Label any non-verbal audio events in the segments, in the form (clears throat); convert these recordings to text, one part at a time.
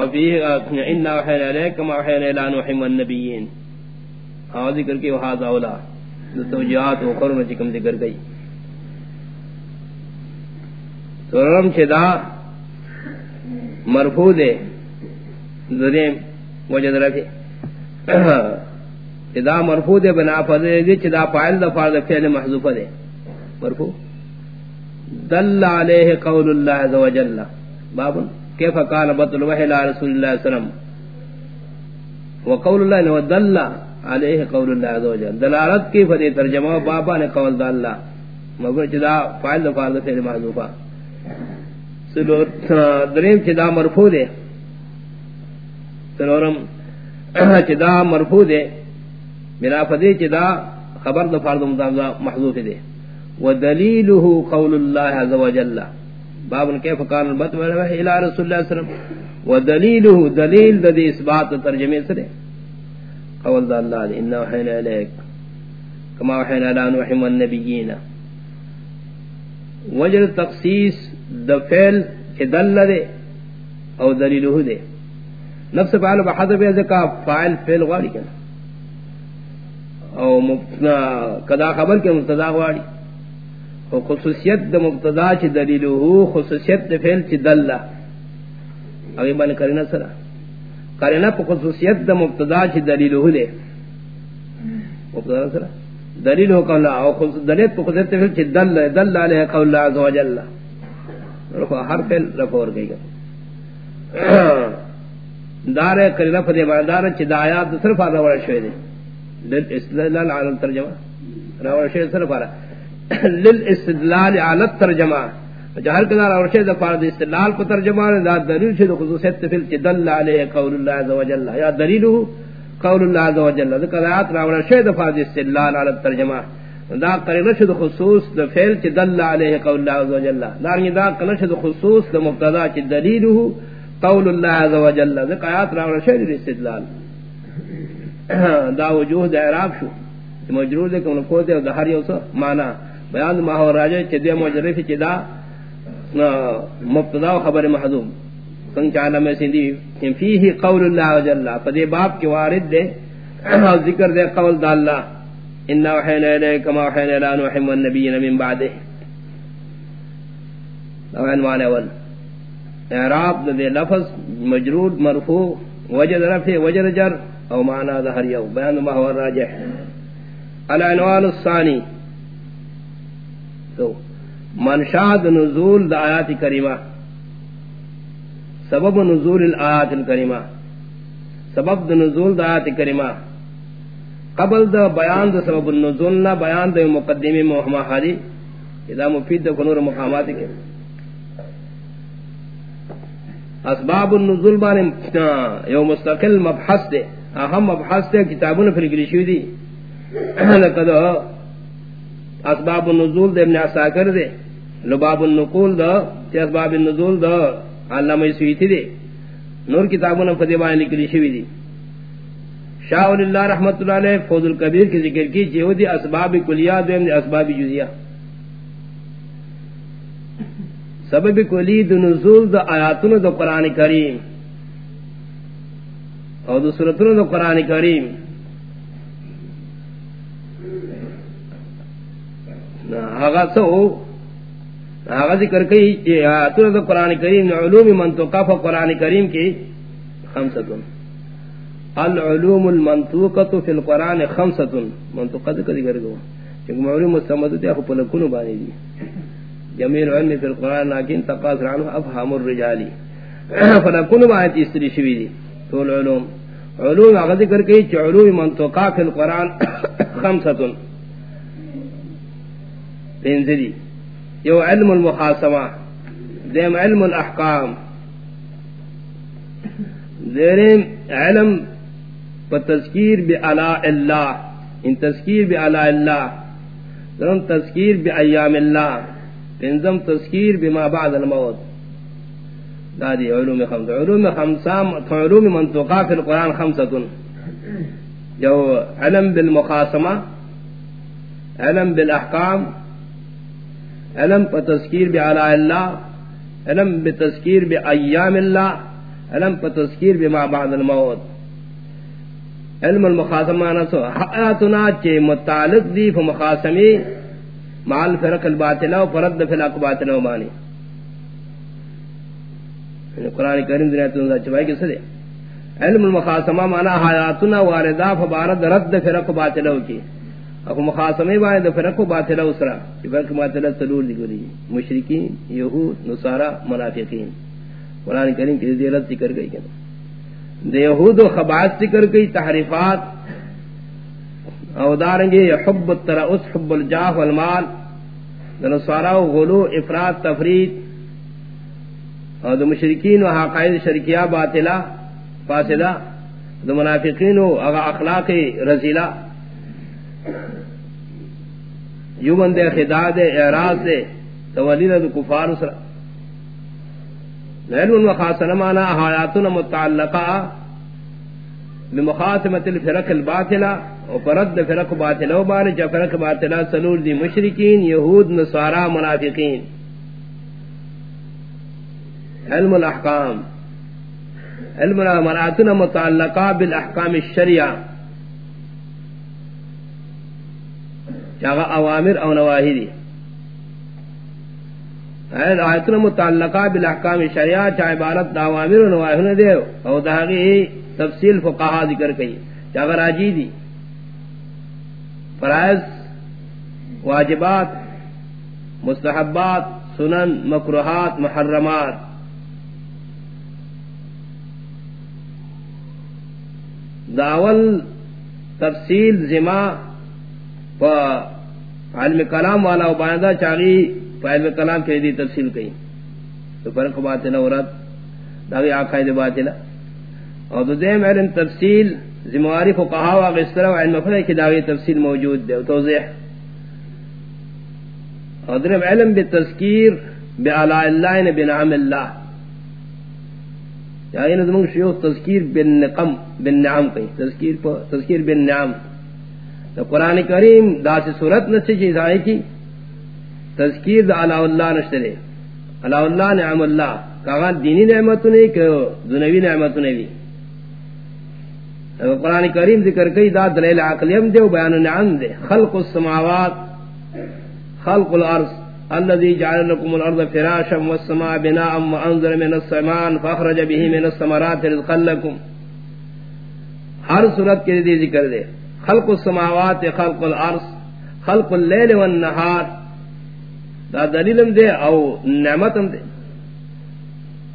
ان الى نوح ذکر کی، وہذا اولا۔ توجیات و قرن چکم جی ذکر گئی۔ سرم چدا مرفوع دے ذریم وجد چدا مرفوع دے بنا فضل دے چدا فائل دا فارد فعل محضوف دے۔ مرفوع۔ دل علیہ قول اللہ عز و جل۔ بابن؟ كيف قال بطل الوحي على رسول الله صلى الله عليه وسلم؟ وقول الله انه دل عليه قول الله عز وجل. دلالت کی فدی ترجمہ بابا نے قول دا اللہ مگر جدا فاعل فاعل سے محذوفا سلو دریم جدا مرفوع دے. سلورم جدا مرفوع دے. میرا فدی جدا خبر دا فاعل محذوف دے. ودلیلہ قول الله عز وجل. باب کیف کان البت و الى رسول اللہ صلی اللہ علیہ وسلم۔ ودلیلہ دلیل دی اثبات ترجمے سے قول ذا اللہ علیہ انہا وحینا علیک کما وحینا علی نوح والنبیین وجر تخصیص دفعل کہ دل دے او دلیلہ دے۔ نفس فعل بحضب ذکا، فاعل فعل غاری کنا۔ او مبتنا کدا خبر کے مبتدا غاری خصوصیت د مبتدا چ دلیل ہو خصوصیت د فعل چ دل اوی بن کرنا سرا کرنا پ خصوصیت د مبتدا چ دلیل ہو دے مبتدا سرا دلیل ہو کلا او خصوص دلیل پ خصوصیت فعل چ دل دل علیہ قول اللہ عز وجل. رفع ہر فعل، رفع اور گئی (clears throat) دار کرنا پ دے دار چ دایات صرف اور شوی دے دل استدلال علی ترجمہ راو شے صرف ارا للاستدلال على الترجمه جہر کدار اور شے دفار استدلال کو ترجمہ دا دلیل شے خصوصیت فل دل علیہ قول اللہ عز وجل یا دلیل قول اللہ عز وجل ذکر آیات راوڑ شے دفار استدلال على الترجمہ. دا قرین شد خصوص دا فعل چ دل علیہ قول اللہ عز وجل دا دا قرین شد خصوص دا مبتدا چ دلیل قول اللہ عز وجل ذکر آیات راوڑ شے استدلال. (coughs) دا وجوہ دا اعراب شو. مجرور دے کہ کو دے دا ہر یو معنی. بیان ما ہو راجے چدے مجرف چدا مبتدا خبر محذوم سن چالا میں سندی فیہ قول اللہ و جل فدی باب کے وارد دے ذکر دے قول دا اللہ ان وحینا الیک ما وحینا الی نوح والنبیین من بعده. لو عنوان اول اعراب دے لفظ مجرور، مرفوع، وجد رفع، وجد جر او معنی ظہر یو بیان ما هو راجح العنوان الثانی. تو منشاد نزول دا آیات کریمہ، سبب نزول الآیات الکریمہ، سبب دا نزول دا آیات کریمہ۔ قبل دا بیان دا سبب النزول نا بیان دا مقدمی محمد حالی اذا مفید دا کنور مقامات کے۔ اسباب النزول بانے، یو مستقل مبحث دے، اہم مبحث دے، کتابوں نے گریشوی دی۔ (clears throat) لقد اسباب النزول دے ابن عساکر دے. لباب النقول دا تی اسباب النزول دا علامہ سویتی دے. نور کتابوں نے فدیبان لکلی شوی دی. شاہ ولی اللہ رحمت اللہ علیہ فوز القبیر کی ذکر کی جو دی اسباب کلیہ دے ابن اسباب جزیہ. سبب کلی دا نزول دا آیاتون دا قرآن کریم. اور دا سورتون دا قرآن کریم. ذکر کئی قرآن کریم علوم منطقہ فا قرآن کریم کی خمسطن العلوم المنطوقة فی القرآن خمسطن منطقہ ذکر ذکر گو چونکہ معلوم مستمد دیا خو پلکونو بانی دی جمیل علم فی القرآن لیکن تقاصر عنہ افہم الرجالی فلکونو (coughs) بانی تیستری شوی دی تو العلوم علوم. آغا ذکر کئی چی علوم منطقہ فی القرآن (coughs) خمسطن پینزلی. یو علم المخاصمہ دیم علم الاحکام. دیم علم پا تذکیر بعلا اللہ. ان تذکیر بعلا اللہ. دیم تذکیر بعیام اللہ. پینزم تذکیر بما بعد الموت. دادی علوم خمسہ علوم خمسہ علوم منطقہ فی القرآن خمسة جو علم بالمخاصمہ علم بالاحکام. علم پا تذکیر بی علا اللہ، علم بی تذکیر بی ایام اللہ، علم پا تذکیر بما بعد الموت. علم المخاصمہ نسو حیاتنا چے متعلق دی فا مخاصمی مال فرق الباطلہ و فرد فلق باطلہ و مانی یعنی قرآن کریم دنیا تنزا چبائی کس دے. علم المخاصمہ مانا حیاتنا واردہ فبارد رد فرق باطلہ کی. اکو مخاصمی بانے دا فرق باطلہ اسرا فرق باطلہ تلور دی مشرکین، یہود نصارہ منافقین۔ قرآن کریم کی زیرت ذکر گئی کہنا دے یہود و خبات ذکر گئی، تحریفات۔ او دارنگے حب الترعس حب الجاہ والمال۔ دن سوارا غلو، افراد، تفرید۔ او دو مشرکین و حقائد شرکیہ، باطلہ، فاسدہ۔ دو منافقین و اغا اخلاق رزیلہ یو بندے خداد اعراض دے تولید دو کفار سرہ علم وخاصنا مانا حیاتنا متعلقا بمخاتمت الفرق الباطلہ وپرد فرق باطلہ و وبارج فرق باطلہ سلور دی مشرکین، یہود، نصارا، منافقین. علم الاحکام. علم مراتنا متعلقا بالاحکام الشریعہ. چاہا اوامر او نواہی دی. آیتنا متعلقہ بالاحکام شریعہ چاہ عبارت دا دعوامر و نواہن دے او داغی تفصیل فقہا ذکر کئی. چاہ راجی دی. فرائض، واجبات، مستحبات، سنن مکروحات محرمات. داول تفصیل ذمہ زما علم کلام والا و باندہ چاہی فائل میں کلام کے دی تفصیل کئی۔ تو فرق باطلہ ورد داوی آقائد باطلہ اور دو دیم علم تفصیل، زمواری کو کہا ہوا اس طرح علم فرق کی داوی تفصیل موجود دے، توضیح۔ اور درم علم بالتذکیر بعلاء اللہ نے بنعم اللہ۔ یعنی نظمون شیوخ تذکیر بالنقم بالنعم کئی۔ تذکیر تذکیر بالنعم تو قرآن کریم دا سے صورت نسی چیز آئی کی، تذکیر دا علا اللہ نشترے علا اللہ نعم اللہ کہا دینی نعمت نہیں کہ دنوی نعمت نہیں قرآن کریم ذکر کئی دا دلیل عقلیم دے و بیان نعم دے۔ خلق السماوات، خلق الارض الذي جعل لكم الارض فراشا والسماء بناء وانزل من السماء فاخرج به من الثمرات رزقا لكم ہر صورت کے لیے ذکر دے۔ خلق السماوات، خلق الارض، خلق الليل والنهار. دا دلیلم دے او نعمتم دے.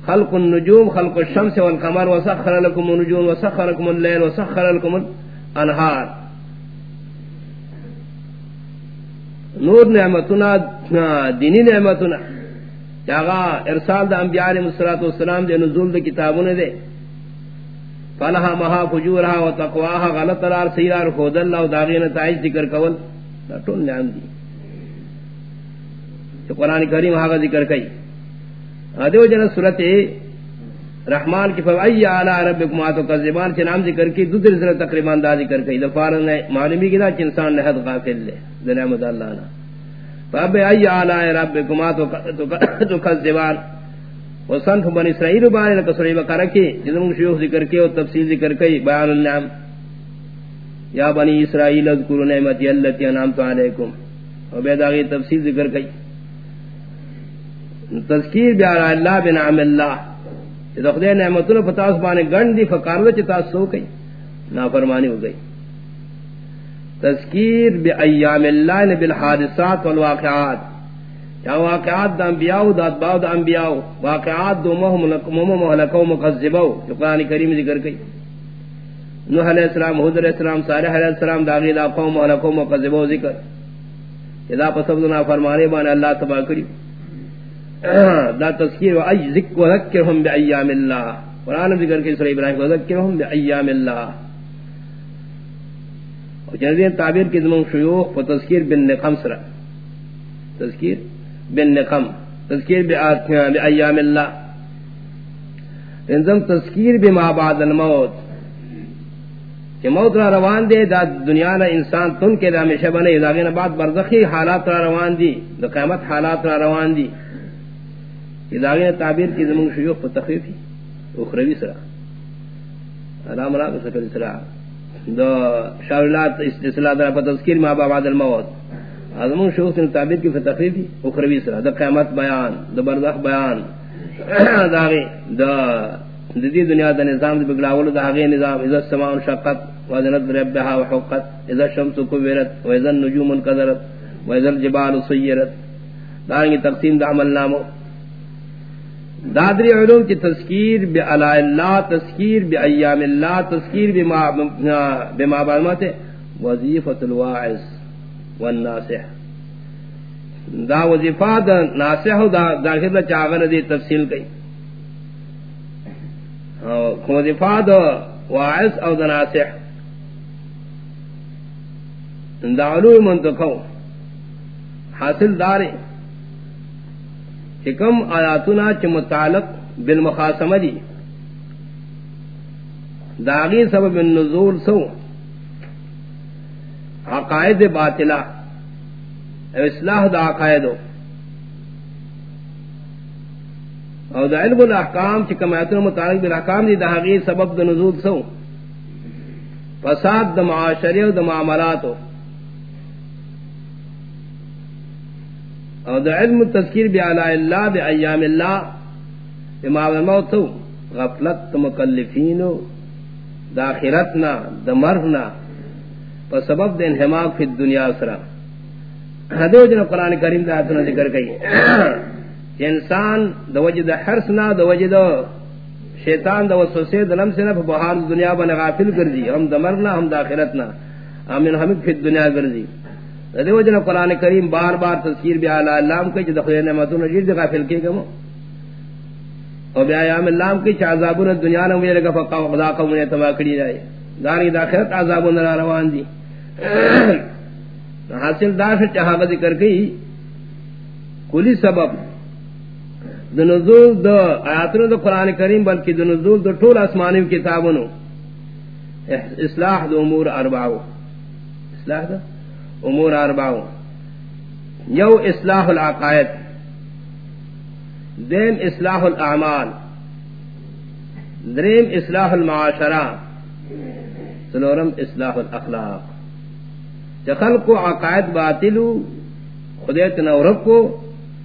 خلق النجوم، خلق الشمس والقمر، وسخر لكم النجوم، وسخر لكم الليل، وسخر لكم الانهار. نور نعمتنا، دینی نعمتنا. جاگا ارسال دا انبیاء علیہ السلام دے، نزول دے کتابوں دے. فلہا مہا فجورہا و تقواہا غلط رار سیرار خود اللہ و داغین تائج ذکر کول دا ٹول نعم دی تو قرآن کریم وہاں ذکر کئی ادو جن صورت رحمان کی فوئی اعلی ربکم اتو کذبان. کے نام ذکر کی دوسری صورت تقریباً دا ذکر کئی دفار نے معلومی کی دا انسان نے حد غافل لے نعمت اللہ نا فاب ای اعلی ربکم اتو کذبان. وصنف بن اسرائیل بارے نہ سورہ بقرہ کی جن شیوخ ذکر کی اور تفصیل ذکر کئی بیان النعم۔ یا بنی اسرائیل اذکروا نعمتی التي انعمت علیکم۔ اور بے داغی تفصیل ذکر کئی تذکیر بیارا اللہ بنعم اللہ۔ جدو خدای نعمتون فتاس بانے گن دی فکارلو چی تاس سو کئی نافرمانی ہو گئی۔ تذکیر بی ایام اللہ بالحادثات والواقعات۔ یا واقعات دا انبیاء دا اتباع دا انبیاء واقعات دو مہم محلکو مقذبو جو قرآن کریم ذکر کئی نوح علیہ السلام حضر علیہ السلام، صالح علیہ السلام داغی دا قوم محلکو مقذبو ذکر. اذا پسبدنا فرمانے بانے اللہ تباہ کریو (clears throat) دا تذکیر و ای ذکر و ذکرهم بی ایام اللہ قرآن ذکر کے سورہ ابراہیم و ذکرهم بی ایام اللہ اور جنزین تعبیر کی زمان شیوخ و تذکیر بن نقم سرہ تذکیر بن نقم تذکیر بی ایام اللہ انزم تذکیر بی ما بعد الموت۔ کہ موت را روان دے، دا دنیا نا انسان تن کے دا ہمیشہ بنے، دا بعد برزخی حالات را روان دی، دا قیمت حالات را روان دی۔ داغی تعبیر کی زمین شیوخ پر تخفیفی اخروی سرا۔ رام را کو سکر سرا۔ دو شاولات استثلاء در پر تذکیر ما بعد الموت۔ ازمون شوخ نے تعبیر کی فتخریفی اخروی سرا دا قیامت بیان دا برزخ بیان. (coughs) دا غی دا دی دنیا دا نظام دا بگلاول دا غی نظام. اذا السماء شقت وزنت ربها وحقت. اذا الشمس كبرت واذا النجوم انكدرت واذا الجبال سيرت. دارنگی تقسیم دا عمل نامو. دادری علوم کی تذکیر بی علا اللہ تذکیر بی ایام اللہ تذکیر بی معبالمات وظیفت الواعظ. والناسح دا وظیفہ دا ناسح دا داخل دا چاغن دی تفصیل کئی. وظیفہ دا واعظ او دا ناسح دا علوم منتقو حاصل دارے کم آیاتنا چ متعلق بالمخاسمہ دی. داغی سبب النزول سو. عقائد باطلہ۔ اصلاح دا عقائدو۔ او دا علم الاحکام چکم آیاتنا متعلق بالاحکام دی داغی سبب دا نزول سو۔ فساد دا معاشری و دا معاملاتو۔ او دا علم تذکیر بی علی اللہ، بی ایام اللہ بما الموت غفلت مکلفینو، دا آخرتنا، دا مرنا پا سبب دا انحماق فی الدنیا سرا۔ حدیو جنو قرآن کریم دا آتنا ذکر کئی۔ انسان دا وجد حرسنا دا وجد شیطان دا وسوسے دا لمسنا پا بحار دنیا بنا غافل کردی۔ ہم دا مرنا ہم دا آخرتنا امین حمد فی الدنیا کردی۔ دیو جن قرآن کریم بار بار تذکیر بیا اللہ کے جد خیر نعمتوں نے جد غافل کے گمو اور بیا ایام اللہ کے چ عذابون دنیا نہ میرے کا فقا خدا کو نے تبا جائے۔ داری داخرت عذابون نہ روان دی. حاصل دا سے چاہ ذکر کی کلی سبب دنزول دو آیاتوں دو قرآن کریم، بلکہ دنزول دو ٹول آسمانی کتابوں اصلاح دو امور اربعو. اصلاح دو امور ارباؤ یو اصلاح العقائد. دین اصلاح الاعمال. دریم اصلاح المعاشرہ. سلورم اصلاح الاخلاق. جخل کو عقائد باطل خدیت نورب کو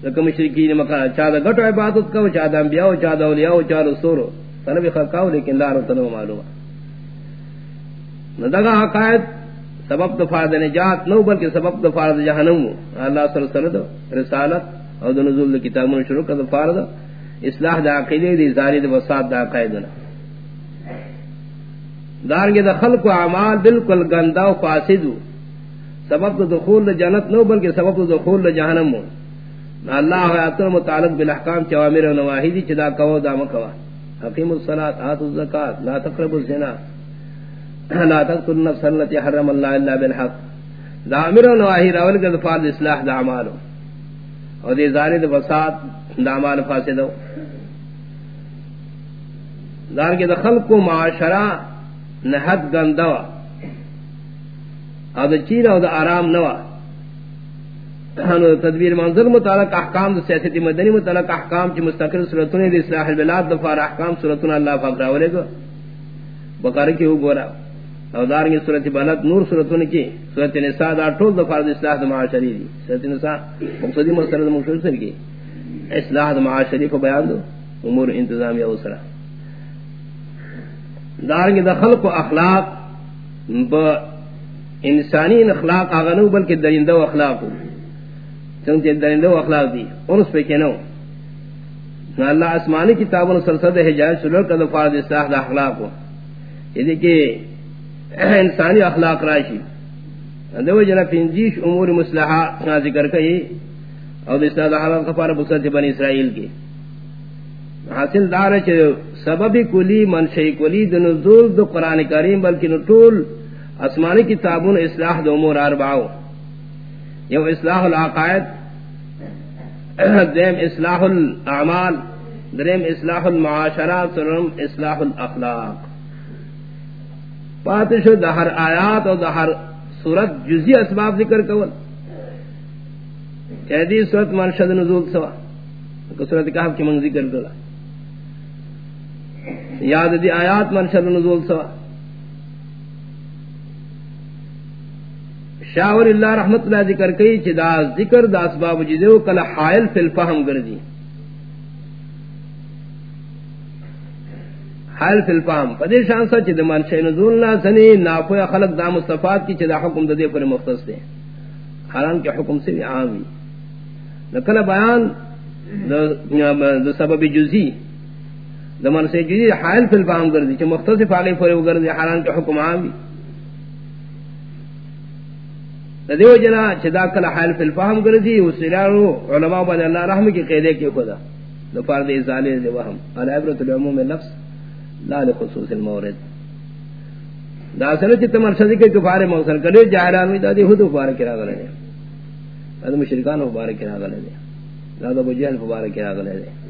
رقم مشرقین مکان چادہ گٹو عبادت کا چادہ انبیاء چادہ اولیاء چادہ سورو سنبی خلقاو لیکن لا رتنو معلومہ. ندگا عقائد سبب تو فارد نجات نو، بلکہ سبب تو فارد جہنم. اللہ صلی اللہ علیہ وسلم رسالت اور دو نزول کتاب من شروع کا فارد اصلاح دا عقیدے دی، زاری دا وساد دا عقائدنا. دارنگے دا خلق و عمال بالکل گندہ و فاسدو سبب تو دخول دا جنت نو، بلکہ سبب تو دخول دا جہنم اللہ حیاتنا متعلق بالاحکام چوامر و نواہی دی چدا کوا دا مکوا حقیم الصلاة آت الزکاة، لا تقرب الزنا. لا تقتل النفس التي حرم الله الا بالحق. دا امر و نواہی راول کے دفعات اصلاح دا عمالو اور دی زارد فساد دا عمال فاسدو دار کے دخل کو معاشرہ نحد گندوا. اور دا چین اور دا آرام نوا. تدبیر منظر متعلق احکام دا سیاست مدنی متعلق احکام چی مستقل صورتوں دی اصلاح البلاد دفار احکام صورتوں اللہ فقراولے کو بقار کی ہو گورا او دارنگی صورت بلد نور صورتون کی صورت نساء دا ٹول دا فرد اصلاح دا معاشری دی صورت نساء مقصدی مصر دا مقصد سر کی اصلاح دا معاشری کو بیان دو. امور انتظامی او سرا دارنگی دا خلق و اخلاق با انسانی اخلاق آغنو بلکہ درندہ و اخلاق چونکہ درندہ و اخلاق دی انس پہ کنو اللہ اسمانی کتابوں سلسد حجاج سلور کا دا فرد اصلاح دا اخلاق ہو یہ دیکھیں (clears throat) انسانی اخلاق راشی. دو جنا پنجیش امور مسلحہ ذکر کئی، اور اس طرح حالات کفار بسرت بن اسرائیل کی. حاصل دار ہے سبب کلی منشئی کلی د نزول دو قرآن کریم، بلکہ نطول اسمانی کتابون اصلاح دو امور اربعو یو اصلاح العقائد دیم اصلاح الاعمال دریم اصلاح المعاشرات، سرم اصلاح الاخلاق پاتش دہر آیات اور دہر سورت جزی اسباب ذکر کول۔ قیدی سورت مرشد نزول سوا۔ صورت کہا کہ من ذکر دلا یاد دی آیات منشد نزول سوا. شاور اللہ رحمت اللہ ذکر کئی چی دا ذکر دا اسباب جی جدیو کل حائل فی الفہم گردی. حائل فی الفہم. پدی شانسا چی دا منشد نزول نا سنی ناپویا خلق دا مصطفات کی چی دا حکم دا دے پر مختص دے. حالان کے حکم سے بھی عام عامی نکل بیان دا, دا سبب جزی دمن سے جی حائل فی الفام کر دی کہ مختصف آگے پورے وہ دی حالان کے حکم عام بھی دیو جنا چدا کل حائل فی الفام کر دی اس سرارو علماء بن اللہ رحم کی قیدے کے خدا۔ دفار دی ازالے دی وہم۔ العبرت العموم لفظ لا لخصوص المورد۔ دا سنہ چی تمر صدی کے کفار موصل کرے جاہران ہوئی، دا دی خود مبارک کرا گلے دے۔ دا مشرکان مبارک کرا گلے دے۔ دا دا بجیل مبارک کرا گلے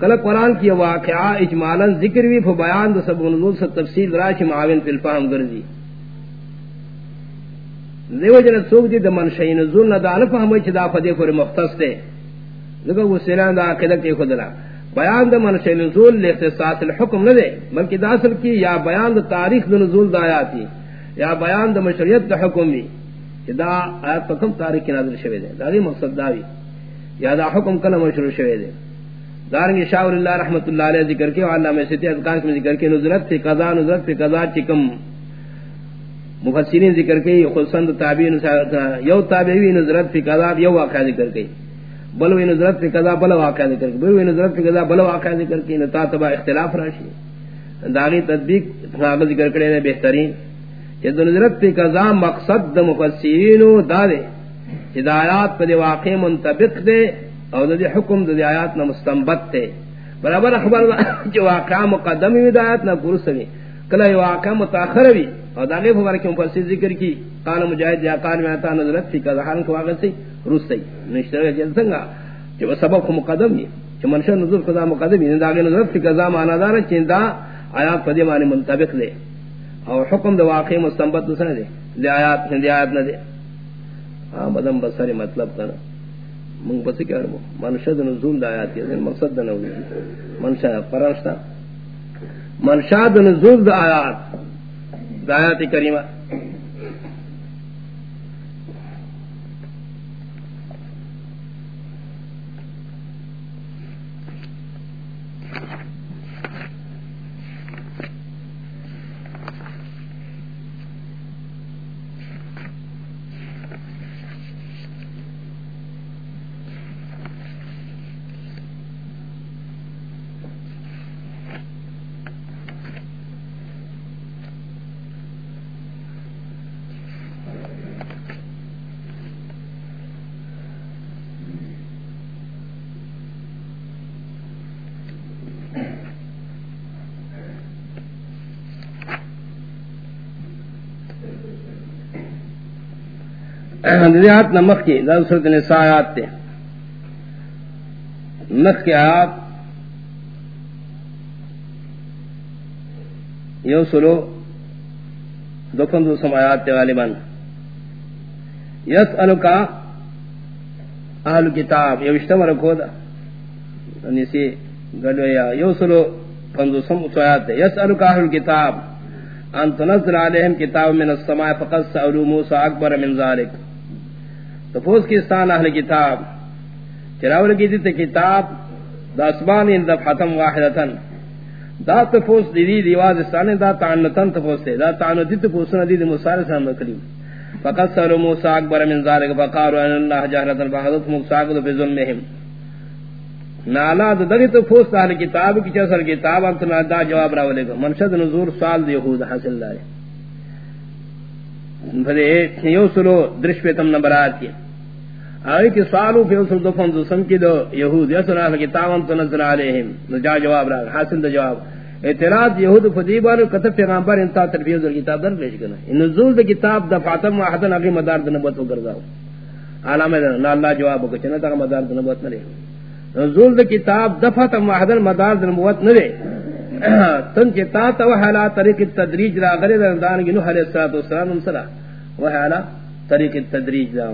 کل قرآن کی واقعہ اجمالا ذکر بھی بیان دو سب نزول سے تفصیل راش معاون فی الفہم گردی دیو جن سوک دی دا منشئی نزول نہ دا، نفہم چی دا فدی پر مختص دے۔ لگا وہ سیلان دا عقیدت کی خود بیان دا منشئی نزول لاختصاص الحکم نہ دے، بلکہ دا اصل کی یا بیان دا تاریخ دا نزول دا آیاتی یا بیان دا مشریت دا حکم بھی کہ دا آیات پر کم تاریخ کی نازل شوے دے، دا دی مقصد داوی یا دا حکم کلم مشروع شوے دے۔ دارنگی شاور اللہ رحمت اللہ علیہ ذکر کے علامہ میں سیتی اذکار میں ذکر کے نظرت فی قضا نظرت فی قضا چکم۔ مفسرین ذکر کے خصوصا تابعین، یو تابعی نظرت فی قضا، یو واقعہ ذکر کے۔ بلو نظرت فی قضا بل واقعہ ذکر کے۔ بلو نظرت فی قضا بل واقعہ ذکر کے۔ نتا تبا اختلاف راشی۔ داغی تطبیق ذکر کرے نے بہترین۔ کہ نظرت فی قضا مقصد مفسرین دا دے ہدایات پر واقع منطبق دے۔ او دے حکم دے آیات نہ مستنبت تے برابر خبر جو واقعہ مقدم ہدایت نہ پرس وی کلا واقعہ متاخر وی او داغه خبر کیوں مفسر ذکر کی قال مجاہد یا قال میں تا نظرت فی کذا حال کو واقع سی رس سی نشتر جن سنگا جو سبب کو مقدم ہے کہ منشا نزول قضا مقدم ہے داغه نظرت فی کذا معنی دار چندا آیات پدی معنی منطبق دے اور حکم دے واقع مستنبت نہ دے دے آیات دے آیات نہ دے ہاں بدم بسری مطلب کرنا منگ بس کیا منشد نزول دا آیات کی یعنی مقصد دا نزول. منشا پرانشتا منشا نزول دا آیات. دا آیات کریمہ دیات نمک کی صورت نساء آیات تے۔ نخ کے آیات۔ یو سلو۔ دکن دو سمایات تے غالباً۔ یس کا اہل کتاب، یو اشتم رکھو دا۔ نسی گلو یا یو سلو پندو سم سوایات تے۔ یس کا اہل کتاب۔ ان تنزل علیہم کتاب من السماء فقد سألو موسیٰ اکبر من ذالک۔ تفوز کی استان اہل کتاب، چراول کی دیت کتاب، دا اسمان ان دفعتم واحدتن دا تفوز دی دیواز استان دا تعنتن تفوز سے دا تعنتی تفوزنا دی مصار سلام مکلیم فقط سألو موسیٰ اکبر من ذالک فقارو ان اللہ جہرتن فحضت مقصاقد فی ظلمہم۔ نالا دا دغی تفوز اہل کتاب کی چسر کتاب، انتنا دا جواب راولے گا۔ منشد نزور سال دی یہود حاصل دارے یو سلو درش پہ تم آئی کی۔ سالو فی اصل دفن دو سن دو یہود یسن آفا کی تاون تنزل علیہم۔ جا جواب را، حاصل دا جواب۔ اعتراض یہود فدیبان کتب پیغمبر انتا ترفیز اور کتاب در پیش کرنا۔ نزول دا کتاب دا واحدن اگی مدار دا و گرزاو علامہ دا اللہ جواب کو چنہ مدار دا نرے۔ نزول دا کتاب دا واحدن مدار دا نرے۔ (clears throat) تن چتا تا وحالا طریق التدریج را غرد اندانگی نوح علیہ السلام انسلا وحالا طریق التدریج را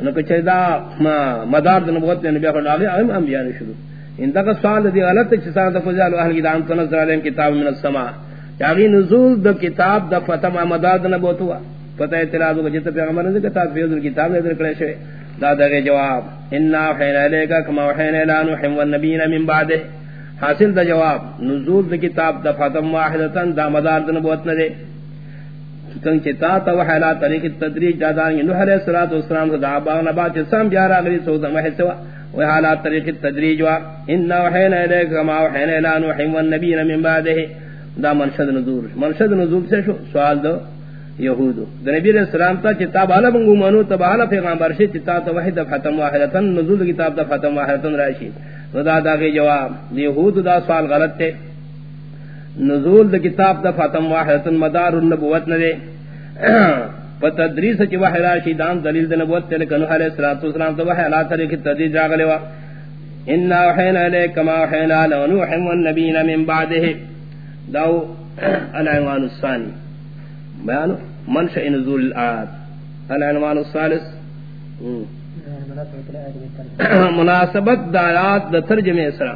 انہوں کچھ دا مدار دا نبوت نبی اخوان آگے اہم انبیاء شروع. ان دغه سوال دی غلط چې سان د فضل اهل کتاب تنزل علیهم کتاب من السماء. یعنی نزول د کتاب د فتم مداد نه بوتوا پتہ اعتراض کو جت پیغمبر نے کتاب فیض کتاب نے کڑے شے دا دغه جواب. ان حین الیک کما حین اعلان و النبیین من بعده. حاصل دا جواب. نزول د کتاب د فتم واحدتن دا مدار د نبوت نے کن چتا تو حالات طریق تدریج دادان یعنی نوح علیہ الصلوۃ والسلام دا با نبات سم جارا غلی سو دم ہے سوا. وحالات طریق التدریج وا. ان وحینا الیک ما وحینا الى نوح والنبیین من بعده. دا منشد نزول. منشد نزول سے شو؟ سوال دو. یہود نبی علیہ السلام تا کتاب عالم منگو منو تب عالم پیغمبر شی کتاب تا تا وحید ختم واحدتن نزول کتاب تا ختم واحدتن راشی. دا دا کے جواب. یہود دا سوال غلط تے. نزول دا کتاب دا ختم واحدتن مدار النبوت نہ دے فتدریس (clears throat) چ وحی راشی دان دلیل دن نبوت تے لکن کنو علیہ الصلوۃ والسلام تو وحی اللہ تعالی کی تدریج راغلے وا. ان وحینا الیک کما وحینا لنوح والنبیین من بعده داو (clears throat) العنوان الثانی. بیان منشأ نزول الآیات. العنوان الثالث. (coughs) مناسبت دایات دا ترجمہ اسرا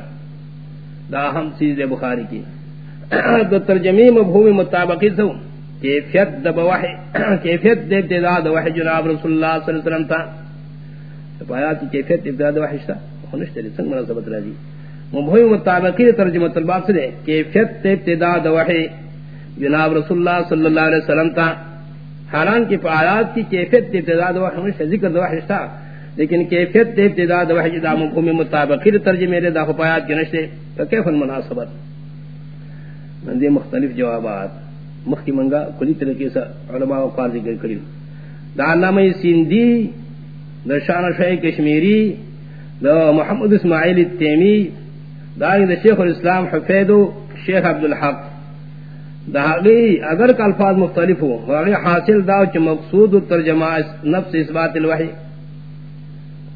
دا ہم چیز بخاری کی۔ (coughs) دا ترجمہ مفہوم مطابقی سو۔ کیفیت دب وحی (coughs) کیفیت دے ابتداء دا وحی جناب رسول اللہ صلی اللہ علیہ وسلم تا۔ پایا کی کیفیت ابتداء دا وحی شتا۔ خونش تری سنگ مناسبت راجی مبہوی مطابقی ترجمہ طلبات سے کیفیت دے ابتداء دا وحی جناب رسول اللہ صلی اللہ علیہ وسلم تا۔ حالان کی پایات کی کیفیت دے ابتداء دا وحی ذکر دا وحی شتا۔ لیکن کیفیت دے ابتداء دا وحی دا مبہوی مطابقی ترجمہ دے دا پایات کی نشتے، تو کیف المناسبت؟ من دے مختلف جوابات۔ مخی منگا کلی طریقے سے علماء و قاضی گر کری۔ دا علامہ سندی دا شان شاہ کشمیری، دا محمد اسماعیل التیمی دا دا شیخ الاسلام حفید شیخ عبدالحق۔ دا حقی اگر کا الفاظ مختلف ہو حاصل دا چ مقصود ترجمہ نفس اثبات الوحی۔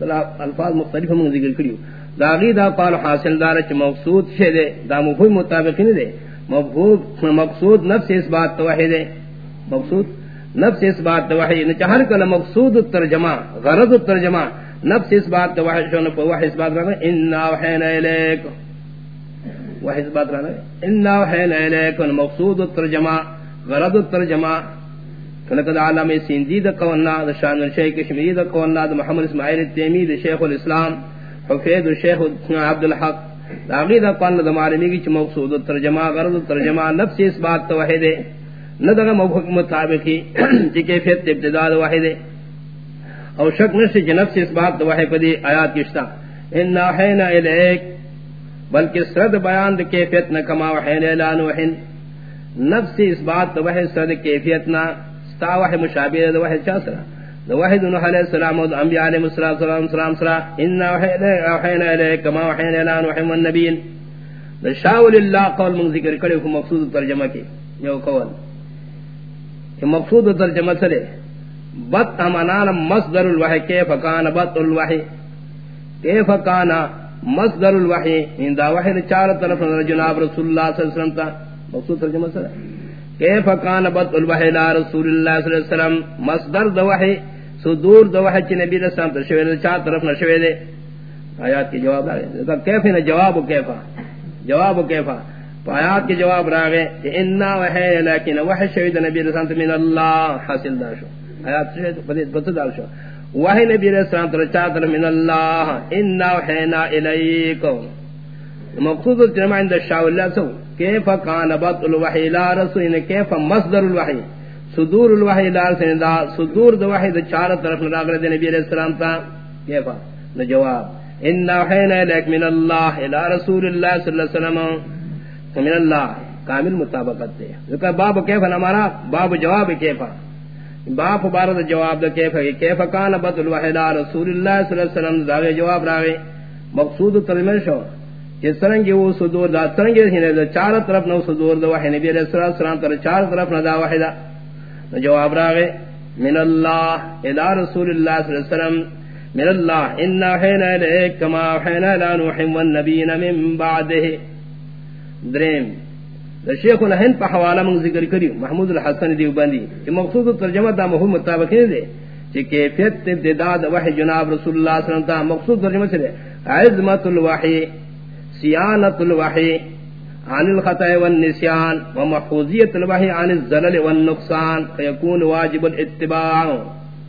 الفاظ مختلف ہم ذکر کریو دا غی دا قال حاصل دار چ مقصود شے دے دا مفہوم مطابق نہیں دے مفہوم مقصود نفس اس بات توحید ہے مقصود نفس اس بات توحید نہ چہر کل مقصود الترجمہ غرض الترجمہ نفس اس بات توحید شون پہ وحی اس بات رہنا انا وحینا الیک. وحی اس بات رہنا انا وحینا الیک. مقصود الترجمہ غرض الترجمہ کلکد عالم سیندی دا قولنا دا شان الشیخ کشمیری دا قولنا دا محمد اسماعیل التیمی دا شیخ الاسلام حفید الشیخ عبدالحق. داغی دا قان دا معلومی کی چھ مقصود ترجمہ غرض ترجمہ نفس اس بات توحید ہے نہ دا مفہوم مطابقی (clears throat) چھ کیفیت ابتداء واحد ہے او شک نشی چھ نفس اس بات توحید پدی آیات کشتا ان حینا الیک. بلکہ سرد بیان دا کیفیت نہ کما وحینا الان وحین نفس اس بات توحید سرد کیفیت نہ ستا وحی مشابہ دا وحی چا سرہ وحید نوح علیہ السلام و دا انبیاء علیہ السلام، سلام سلام انا وحینا الیک کما وحینا الان وحیم والنبیین دا شاول اللہ قول من ذکر کرے کو مقصود ترجمہ کی یو قول. کہ مقصود ترجمہ سرے بط امانان مصدر الوحی. کیف کان بط الوحی؟ کیف کان مصدر الوحی؟ ان دا وحی چار طرف جناب رسول اللہ صلی اللہ علیہ وسلم تا مقصود ترجمہ سرے کیف کان بط الوحی لا رسول اللہ صلی اللہ علیہ وسلم؟ مصدر دا وحی صدور دو وحی چی نبی رسول اللہ ترشوے دے چاہ طرف نشوے دے۔ آیات کی جواب راگے۔ کیفی نا جواب و کیفا جواب و کیفا آیات کی جواب راگے کہ انا وحی، لیکن وحی شوید نبی رسول اللہ من اللہ۔ حاصل دار شو۔ آیات شوید بدید بطر دار شو۔ وحی نبی رسول اللہ ترشوے چاہ طرف من اللہ۔ انا وحینا الیکم۔ مقصود جمع عند الشاو اللہ سو. کیف کان بط الوحی لا رسول کیف مصدر الوحی صدور الوحی لار سے دا صدور دو وحی دا چار طرف نراغر دے نبی علیہ السلام تا. کیفا نا جواب. انا وحینا لیک من اللہ الى رسول اللہ صلی اللہ علیہ وسلم. من اللہ کامل مطابقت دے. ذکر باب کیفا نمارا؟ باب جواب کیفا باب بارد جواب دا کیفا کیفا کان بط الوحی لار رسول اللہ صلی اللہ علیہ وسلم؟ دا جواب راگے مقصود ترجمہ شو. جس سرنگی وہ صدور دا، سرنگی ہنے دا چار طرف نو صدور دا، وحی نبی علیہ السلام تر چار طرف ندا وحی دا۔ جواب راگے من اللہ الى رسول اللہ صلی اللہ علیہ وسلم، من اللہ، انا حینا الیک کما حینا لانوح والنبین من بعده۔ درین دا شیخ الہن پا حوالا من ذکر کری محمود الحسن دیو بندی کہ مقصود ترجمہ دا محمود مطابقین دے کہ کیفیت ابتداد وحی جناب رسول اللہ صلی اللہ علیہ وسلم تا مقصود ترجمہ سے عظمت الوحی سیانت الوحی عن الخطأ والنسيان ومحفوظية الوحي عن الزلل والنقصان فيكون واجب الاتباع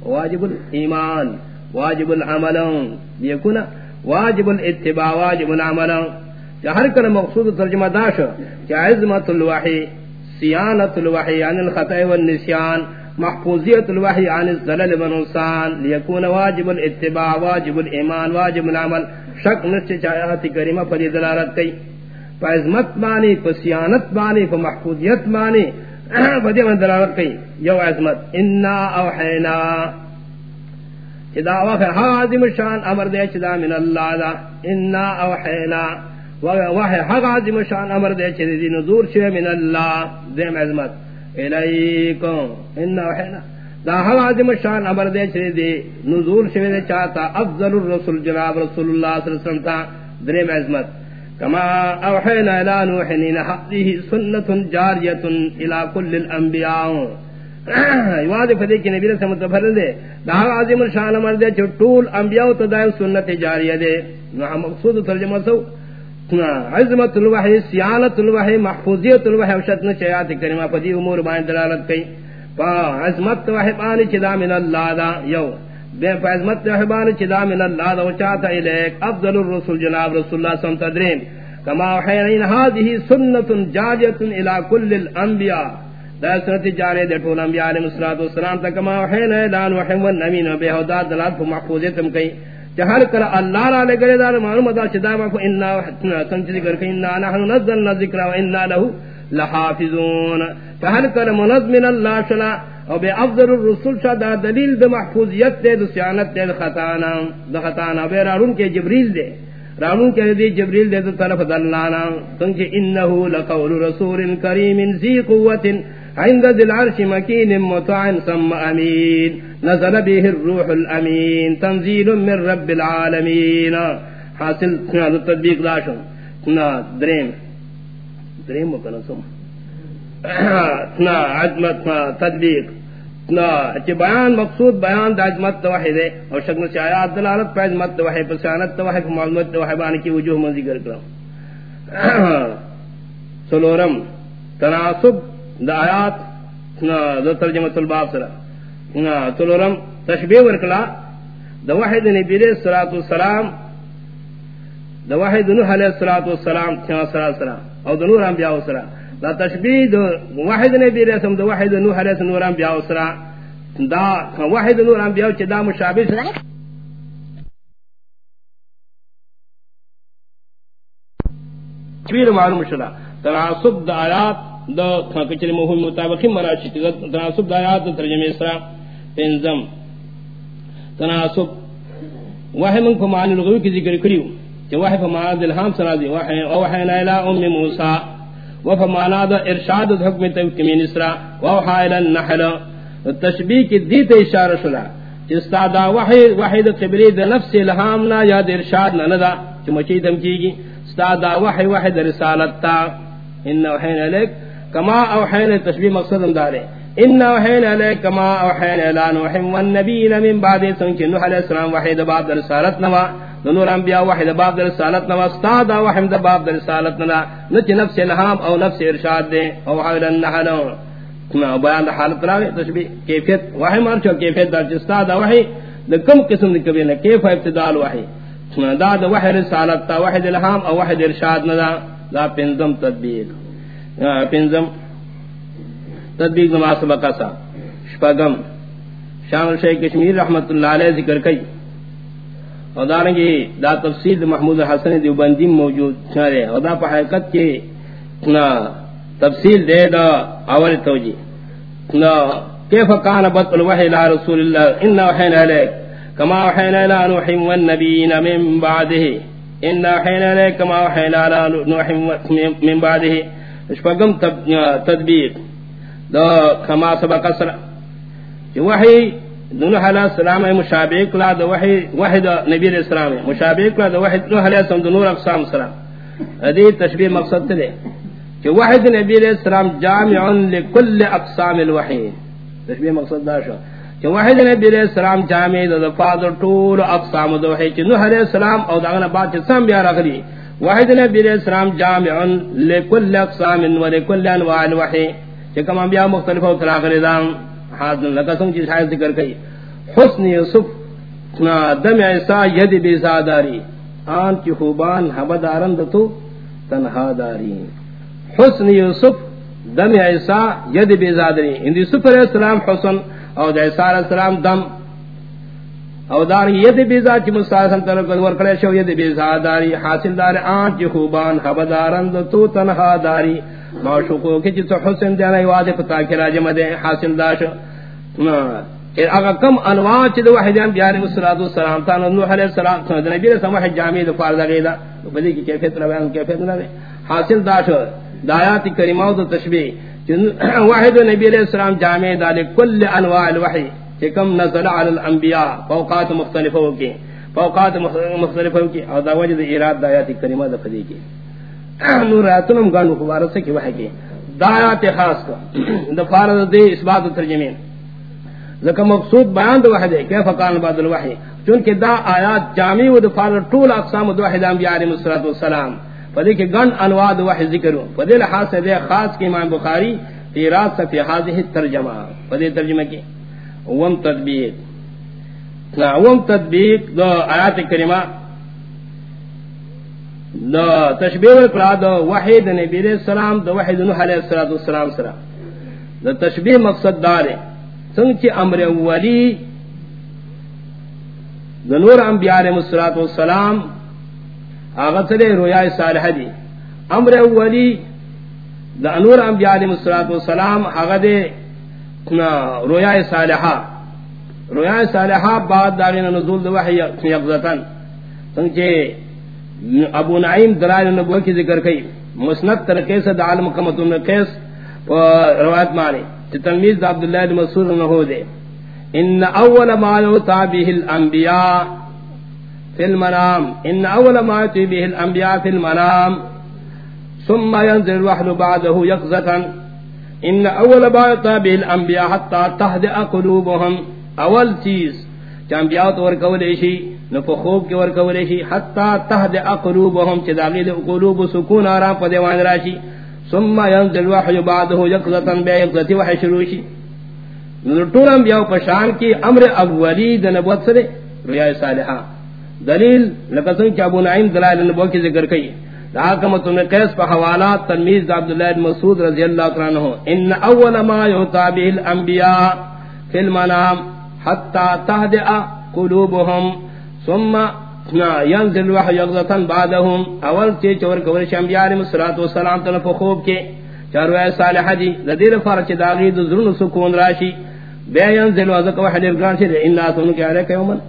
واجب الإيمان واجب العمل ليكون واجب الاتباع واجب العمل جہر کر مقصود ترجمہ داش کہ عظمت الوحی سیانت الوحی عن الخطأ والنسيان محفوظیت الوحی عن الزلل والنقصان ليكون واجب الاتباع، واجب الإيمان واجب العمل، شک نشچ چاہت کریمہ پر دلالت کی پا عظمت مانی پا سیانت مانی پا محفوظیت مانی بدی من دلالت کی یو عظمت، انا اوحینا۔ چدا وقت حاضم شان امر دے چدا من اللہ دا۔ انا اوحینا۔ وحی حق عظم شان امر دے چدا دی نظور شوی من اللہ۔ دیم عظمت۔ الیکم دا شان امر دے چدا دی شوی دے چاہتا افضل الرسول جناب رسول اللہ صلی اللہ علیہ وسلم تا. عظمت. كما أوحينا إلى نوح إن هذه سنة جارية إلى كل الأنبياء. یواد فدی کہ نبی رسول متفرد دے دا عظیم الشان امر دے طول انبیاء تو دائم سنت جاریہ دے نو مقصود ترجمہ سو. عظمت الوحی سیانت الوحی، محفوظیت الوحی وشت نہ چیات کریمہ فدی امور بائیں دلالت کئی۔ پا عظمت وحی پانی چدا من اللہ دا، یو۔ بے پا عظمت فضمت رحبان چدا من اللہ دو چاہتا الیک افضل الرسول جناب رسول اللہ صلی اللہ علیہ کما وحیرین هذه سنت جاجت الى کل الانبیاء۔ دا سنت جارے دے ٹول انبیاء علیہ الصلوۃ والسلام تا کما وحینا اعلان وحی والنبین بے ہدا دلالت محفوظتم کئی۔ جہر کر اللہ را لے گرے دار معلوم دا چدا ما کو انا سنت ذکر کہ انا نحن نزلنا الذکر وانا له لحافظون۔ جہر کر منظم اللہ شلا؟ او بے افضل الرسول شا دا دلیل دا محفوظیت دے دا سیانت دے دا خطانا۔ دا خطانا بے رارون کے جبریل دے۔ رارون کے دی جبریل دے دا طرف دلانا۔ سنچے انہو لقول رسول کریم زی قوت عند ذی العرش مکین مطعن سم امین نزل به الروح الامین تنزیل من رب العالمین حاصل. تطبیق داشن درین درین مکنہ سم. عظمت تدبیق چی بیان مقصود بیان دا عظمت توحید ہے اور شکل سے آیات دلالت پہ عظمت توحید پر سیانت توحید پر معلومت توحید بانی کی وجوہ من ذکر کرو (coughs) سلورم. تناسب دا آیات دا ترجمت الباب سرا. سلورم تشبیح ورکلا، دا وحید نبی علیہ السلام دا وحید نوح علیہ السلام اور دا نور انبیاء السلام دا تشبیہ دو واحد نبی رسم دو واحد نوح علیہ السلام نور انبیاء اسرا دا واحد نور انبیاء چ دا مشابہ سرا. تشبیہ معلوم شلا. تناسب دا آیات دا کچری مهم مطابقی مراشی تناسب دا آیات دا ترجمہ اسرا پینزم. تناسب. واحد من کو معنی لغوی کی ذکر کریو. کہ واحد فمعنی دلہام سرازی. واحد الى ام موسیٰ. وفمانا دا ارشاد دا حکم تکمین اسرا. ووحا الى النحل. تشبیح کی دیت اشارہ شلا. جستا دا وحی وحی دا قبلی دا نفس الہامنا یا دا ارشاد نندا چی مچی دم کی گی ستا دا وحی وحی دا رسالت تا. ان وحین علیک کما اوحین تشبیح مقصد اندارے ان وحین علیک کما اوحین اعلان وحیم والنبیین من بعد سنچ نوح علیہ السلام وحی دا باب دا رسالت نوا نور انبیاء وحید باب در رسالت نو استاد وحید باب در رسالت نو نچ نفس الہام او نفس ارشاد دے او حول النحل. کنا بیان دا حالت راوی تشبیح کیفیت وحی مارچو کیفیت در استاد وحی کم قسم دی کبھی کیف ابتدال وحی دا دا وحی رسالت تا وحید الہام او وحید ارشاد نو دا پنزم تدبیق پنزم تدبیق نما سبقا سا. شپگم شامل شیخ کشمیر رحمت اللہ علیہ ذکر کئی. ودارنگی دا تفسیر محمود حسن دیوبندی موجود چھارے ودا پا حقیقت کے تفسیر دے دا اول توجی نا، کیف کان بط الوحی لا رسول اللہ؟ انہا وحینا علیک کما وحینا لا نوحی والنبیین من بعده. ان حینا لے کما حینا على نوح من بعده. اشفقم تدبیر دو کما سبق سر وحی نوح علیہ السلام مشابہ کلا دو وحی وحی دو نبی علیہ السلام مشابہ کلا دو وحی نوح علیہ السلام دو نور اقسام سلام ادھی تشبیہ مقصد تلے کہ وحی نبی علیہ السلام جامع لکل اقسام الوحی. تشبیہ مقصد دا شو. کہ واحد نبی علیہ السلام جامع دو فاضل طول اقسام دو ہے کہ نوح علیہ السلام او داغنا بات سم بیا رکھلی واحد نبی علیہ السلام جامع لکل اقسام و لکل انواع الوحی کہ کم انبیاء مختلف و تراغ نظام حاضر لکسوں کی شاید ذکر کئی. حسن یوسف دم ایسا ید بیزاداری. آن کی خوبان حبدارند تو تنہا داری حسن یوسف دم ایسا ید بیزاداری. اندی سفر السلام حسن او دے سار السلام دم. او دار ید بیزا چ مستاسن تر کو ور کڑے شو ید بیزا داری، حاصل دار آن چ خوبان، خبردارند تو تنہا داری. معشوقو کے چ حسن دے نئی واد پتا کہ راج مدے حاصل داش کہ اگر کم انواع چ دو وحدان بیار مسلات والسلام تا نوح علیہ السلام نبی علیہ السلام جامع دو فرض غیدا بلی کی کیفیت روان کیفیت نہ حاصل داش دایات کریمہ و تشبیہ. واحد نبی علیہ السلام جامع دال کل انواع الوحی. کم نزل علی الانبیاء، فوقات مختلفوں کی، فوقات مختلفوں کی اور دا وجد اراد دایات کریمہ دا فدی کی. (clears throat) نور آیاتنم گانو خبارت سے کی وحی کی. دایات خاص کا دا فارد دے اس بات ترجمین. لکہ مقصود بیان دا وحی دے کیفا کان بعد الوحی. چونکہ دا آیات جامع و دا فارد طول اقسام دا وحی دا انبیاء علیہ السلام فدی کے گن انواد وحی ذکرو فدی لحاظ سے دے خاص کی امام بخاری، تیرات سے فی حاضح ترجمہ فدی ترجمہ کی وم تدبیق وم تدبیق دو آیات کریمہ دو تشبیح اقرا دو وحید نبی علیہ السلام دو وحید نوح علیہ السلام سلام دو تشبیح مقصد دارے سنچ امر اولی دو نور انبیاء علیہ السلام آغت دے رویا صالح دی امر اولی، دا انور انبیاء علیہ السلام آغت دے رویا صالحہ. رویا صالحہ بعد داغین نزول دو وحی یقضتن سنچے ابو نعیم درائل نبوہ کی ذکر کئی. مسند ترکے سے دا عالم قمتون قیس روایت مانے. تنمیز دا عبداللہ مسور نہو دے. ان اول ما یوتا به الانبیاء في المنام. إن أول ما يأتي به الأنبياء في المنام. ثم ينزل الوحل بعده يقظة إن أول ما يأتي به الأنبياء حتى تهدئ قلوبهم. أول چیز چانبیاء تو ورکولے شی نفو خوب کے ورکولے شی حتی تهدئ قلوبهم. چی داغید قلوب سکون آرام پا دیوان راشی ثم ينزل الوحل بعده يقظة بے يقظة وحی شروع شی. طول انبیاء پشان کی امر اولی دنبوت سرے ریا صالحہ. دلیل لقسم کہ ابو نعیم دلائل نبو کی ذکر کئی. حاکمت نے قیس پہ حوالات تنمیز عبداللہ بن مسعود رضی اللہ عنہ، ان اول ما یعطا به الانبیاء فی المنام حتی تهدئ قلوبهم ثم ينزل الوحي يغضة بعدهم اول تی چور کور انبیاء علیہ الصلوۃ والسلام تلف خوب کے چارو صالح جی ندیر فرچ داغی ذرن سکون راشی۔ بے ينزل وذک وحد الگان سے ان سن کے علیہ یومن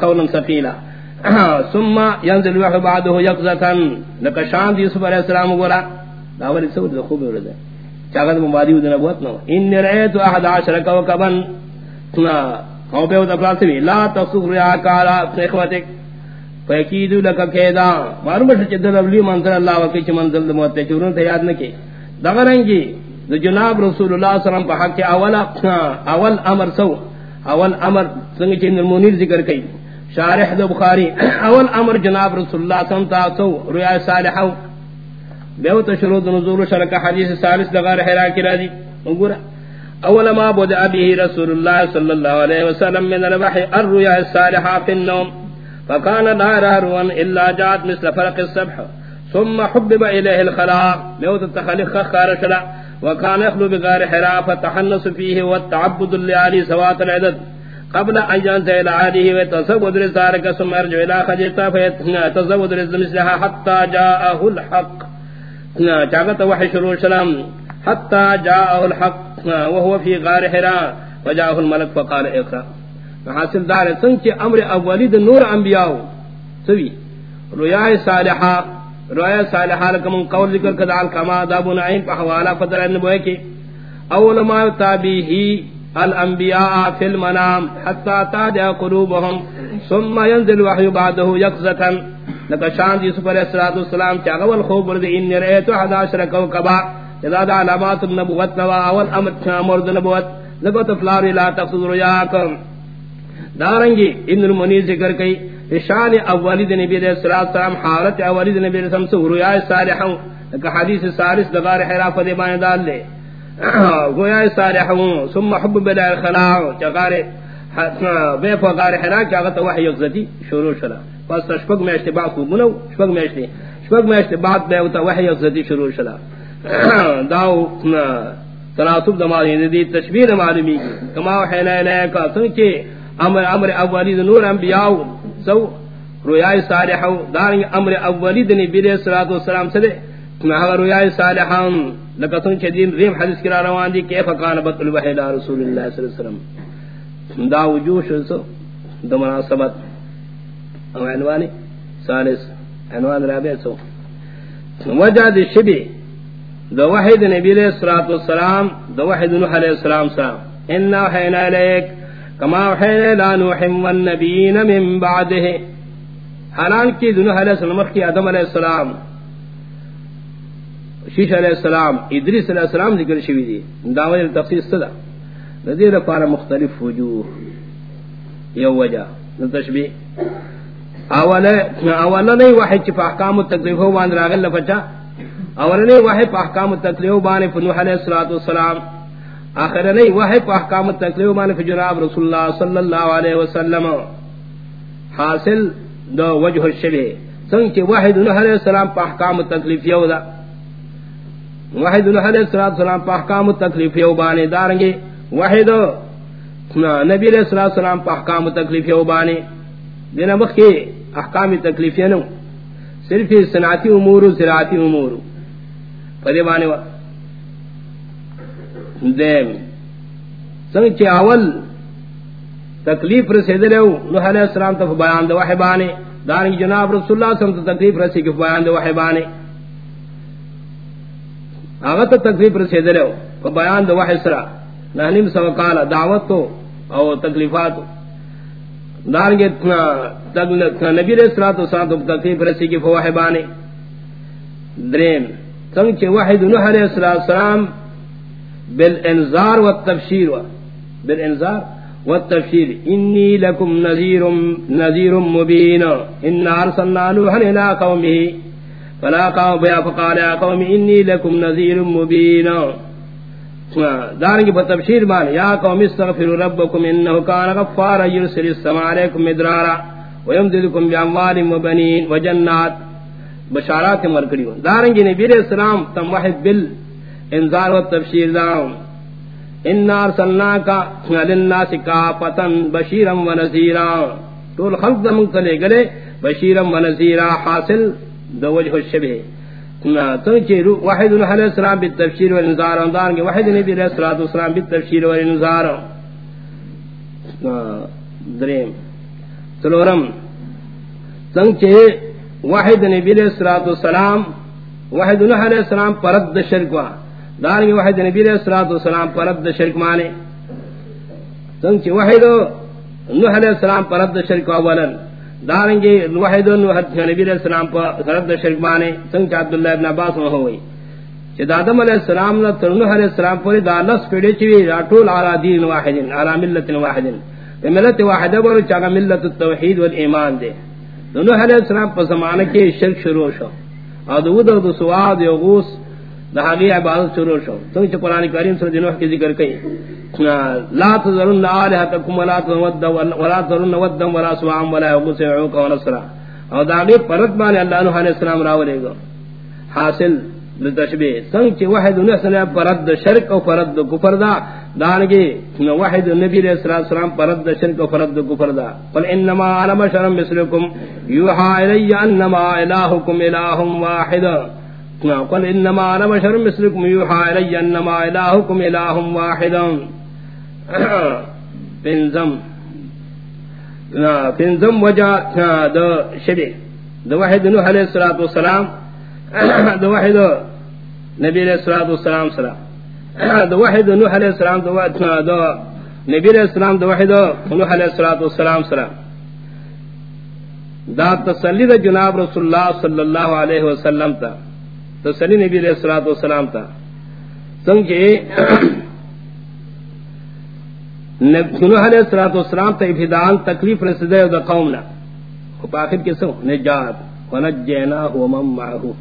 قولا ثقيلا (coughs) ثم ينزل الوحي بعده يقظة. لك شان يوسف عليه السلام غرا داول سود خوب ورد چاغد مبادی ودنا بہت نو ان رایت احد عشر كوكبا. او بے ود اپلاسی لا تصغ ریا کالا اخوتک فیکید لک کیدا مارمٹ چدل ابلی منظر اللہ وکی چ منزل موت چورن تے یاد نہ کی دغرنگی جناب رسول اللہ صلی اللہ علیہ وسلم پاک کے اول اول امر سو اول امر سنگ چند المنیر ذکر کئی شارح دو بخاری. اول امر جناب رسول اللہ صلی اللہ علیہ وسلم رؤیا صالحہ بیوت شروط نزول شرک حدیث ثالث لغار حیرا کی راضی انگورا اول ما بود ابیہ رسول اللہ صلی اللہ علیہ وسلم من الوحی الرؤیا الصالحہ فی النوم. فکان لا رہرون الا جات مثل فرق السبح. ثم حبب الیہ الخلاء. بیوت تخلیق خارشلا وكان يخلو بغار حراء فتحنس فيه والتعبد لعالي سوات العدد. قبل أن ينزع إلى عاده ويتصود رسالك ثم يرجع إلى خجلتا فيتصود رسالها حتى جاءه الحق. چاقت وحي شروع السلام حتى جاءه الحق وهو في غار حراء. وجاءه الملك فقال اقرأ. حاصل دار سنچ امر اولی د نور انبیاء سوی رویا صالحہ رویا صالحہ لکم قول ذکر کدال کما دابو نعیم پا حوالا فتر نبوئے کی اول ما تابیہی الانبیاء فی المنام حتی تاجع قلوبهم ثم ينزل وحی بعده یقزتا لکا شان یوسف علیہ السلام چاگا والخوب برد انی رئیتو حداشر کوکبا جداد علامات النبوت نوا اول امت مرد نبوت لکو تفلاری لا تقصد رویاکم دارنگی ان المنی ذکر کئی شان اولی دی نبی علیہ السلام حالت اولی دی نبی علیہ السلام سے رویا صالحوں کہ حدیث سالس دغار حرافہ دے بانے لے. گویا صالحوں ثم حب بلا الخلاع چغار بے فقار حرا چاغت وحی یقزتی شروع شلا. پس شپک میں اشتباع کو منو شپک میں اشتباع شپک میں اشتباع بے وحی یقزتی شروع شلا. (clears throat) داو تناسب دماغی یعنی دی تشبیر معلومی. کما وحینا الیکا سنچے امر امر اولی نور انبیاء. سو رویا صالح دار امر اولی دنی بیر صلوات والسلام سے نہ رویا صالحان صالح لکتن چدین ریم حدیث کرا روان دی کیف کان بت الوحی الى رسول اللہ صلی اللہ علیہ وسلم. دا وجوش سو د مناسبت. او عنوان ثالث. عنوان رابع سو. وجد شبی دو وحید نبی علیہ الصلوۃ والسلام دو وحید نوح علیہ السلام سلام. ان وحینا الیک کما وحینا لا نوح والنبیین من بعده. حالان کی دنو علیہ السلام کی آدم علیہ السلام شیش علیہ السلام، ادریس علیہ السلام ذکر شوی دی. دعوی تفسیر صدا ندیر پارا مختلف وجوہ یو وجہ تشبیح اولا اولا نہیں وحی چی پا احکام التکلیف ہو باندر آگل لفچا اولا نہیں وحی پا احکام التکلیف ہو باندر فنوح علیہ السلام آخر نہیں وحی پا احکام التکلیف ہو باندر فجناب رسول اللہ صلی اللہ علیہ وسلم. حاصل دو وجہ الشبہ سنگ چی وحید نوح علیہ السلام پا احکام التکلیف یو دا وحید نوح علیہ السلام پا احکام التکلیف یو بانے دارنگی وحید نبی علیہ السلام پا احکام التکلیف یو بانے۔ دینا مخی احکام تکلیف نو، صرف صنعتی امور و زراعتی امور۔ پدے بانے وا دیم، سنگ چی اول تکلیف رسید لہو نوح علیہ السلام تف بیان دو وحی بانے۔ دارنگی جناب رسول اللہ صلی اللہ علیہ وسلم تکلیف رسی کف بیان دو وحی بانے۔ آغت تکلیف رسید لہو بیان دو وحی سرا نحنیم سوکالا دعوت تو او تکلیفات دارنگی نبی علیہ السلام تف تکلیف رسی کف وحی بانے درین سنگ چی وحید نوح علیہ السلام بالانذار والتبشیر بالانذار والتفسير إني لكم نذير نذير مبين إن أرسلنا نوحا إلى قومه. فلا قوم بها فقال يا قوم إني لكم نذير مبين. دارنگی بتبشیر مان یا قوم استغفروا ربكم انه كان غفارا يرسل السماء عليكم مدرارا ويمددكم باموال وبنين وجنات، بشارات مرکڑی دارنگی نبی علیہ السلام تم واحد بالانذار والتبشیر داؤں ان ارسلناک للناس کافتا بشیرا ونذیرا طول خلق دم تلے گلے، بشیرا ونذیرا حاصل دو وجہ الشبہ تو کہ واحد علیہ السلام بالتبشیر والانذار اندار کہ واحد نبی علیہ الصلوۃ والسلام بالتبشیر والانذار دریم. تلورم. سنگ چے واحد نبی علیہ الصلوۃ والسلام واحد علیہ السلام پرد شرک وا. دارنگی وحید نبی علیہ الصلوۃ والسلام پرد شرک مانے. سنچ وحید نوح علیہ السلام پرد شرک اولا دارنگی وحید نوح نبی علیہ السلام پرد شرک مانے سنچ عبداللہ ابن عباس میں ہوئی۔ کہ آدم علیہ السلام نے نوح علیہ السلام پوری دالس پیڑے چوی راٹول علی دین واحد علی ملت واحد ملت واحد بولو چاگا ملت التوحید والایمان دے۔ نوح علیہ السلام پر زمانہ کے شرک شروع شو۔ اور دو دو سواد یغوس دہاگی عبادت شروع شو. تو چ قران کریم سورہ نوح کے ذکر کئی. لا تذرن الہاتکم ولا تود ولا تذرن ود ولا سوام ولا یغوس وعوق ونصر اور داگی پرت مان اللہ نوح علیہ السلام راولے گا. حاصل لتشبیہ سنگ چ واحد نوح سنے پرد شرک او پرد کفر دا. دانگی واحد نبی علیہ الصلوۃ والسلام پرد شرک او پرد کفر دا. قل انما انا بشر مثلکم. یوحى الی انما الہکم الہ واحد. قل انما انا بشر مثلكم يوحى الي انما الهكم اله واحد. بنزم بنزم وجا د، شبه. دو واحد نوح علیہ الصلوۃ والسلام. (coughs) دو واحد نبی علیہ الصلوۃ والسلام سلام. (coughs) دو واحد نوح علیہ السلام دو واحد دو نبی علیہ السلام دو واحد نوح علیہ الصلوۃ والسلام سلام. دا تسلی دا جناب رسول اللہ صلی اللہ علیہ وسلم تا تسلی نبی علیہ الصلوۃ والسلام تا۔ سنگے (clears throat) نوح علیہ الصلوۃ والسلام تے ابتدان تکلیف رسدے دا قومنا آخر کے سو نجات۔ ونجینا ہو من معہو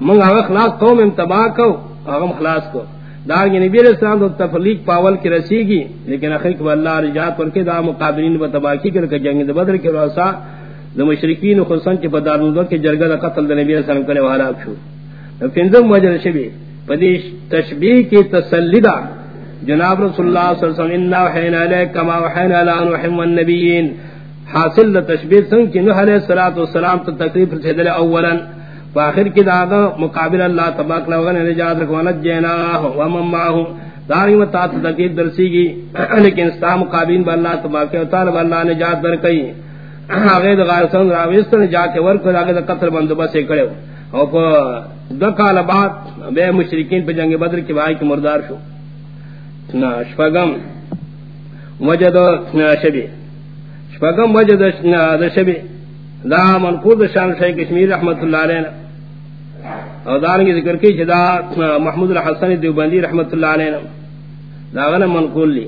من آغا خلاص قوم انتباہ کو آغا خلاص کو دارگی نبی علیہ السلام دو تفلیق پاول کی رسی گی لیکن اخیر کہ اللہ رجات پر کے دا مقابلین با تباہ کی کر جنگ دا بدر کے رسا دا مشرکین خصوصاً چی پا دارنودو کے جرگہ دا قتل دا نبی علیہ السلام کرے وحالا شو فنزم وجر شبی پدیش تشبیح کی تسلیدہ جناب رسول اللہ صلی اللہ علیہ وسلم انہا وحینا علیک کما وحینا لان وحیم والنبیین حاصل تشبیہ سنگ کی نوح علیہ الصلوۃ والسلام تو تکلیف سے دل اولا. فاخر کی داغا مقابل اللہ تبارک و نجات رکھوانا جینا و من داری و تا تکلیف درسی گی لیکن استا مقابل بالله تبارک و تعالی اللہ نجات در کئی اگے غیر سن راویست نے جا کے ورک اگے قتل بندوبست کرے او کو دکال بعد بے مشرکین پہ جنگ بدر کے بھائی کے مردار شو. نا شفغم وجد شبی. شپگم وجہ دشبی دا منقود شان شیخ کشمیر رحمت اللہ علیہ او دارنگی ذکر کی چدا محمود الحسن دیوبندی رحمت اللہ علیہ دا غنا منقول لی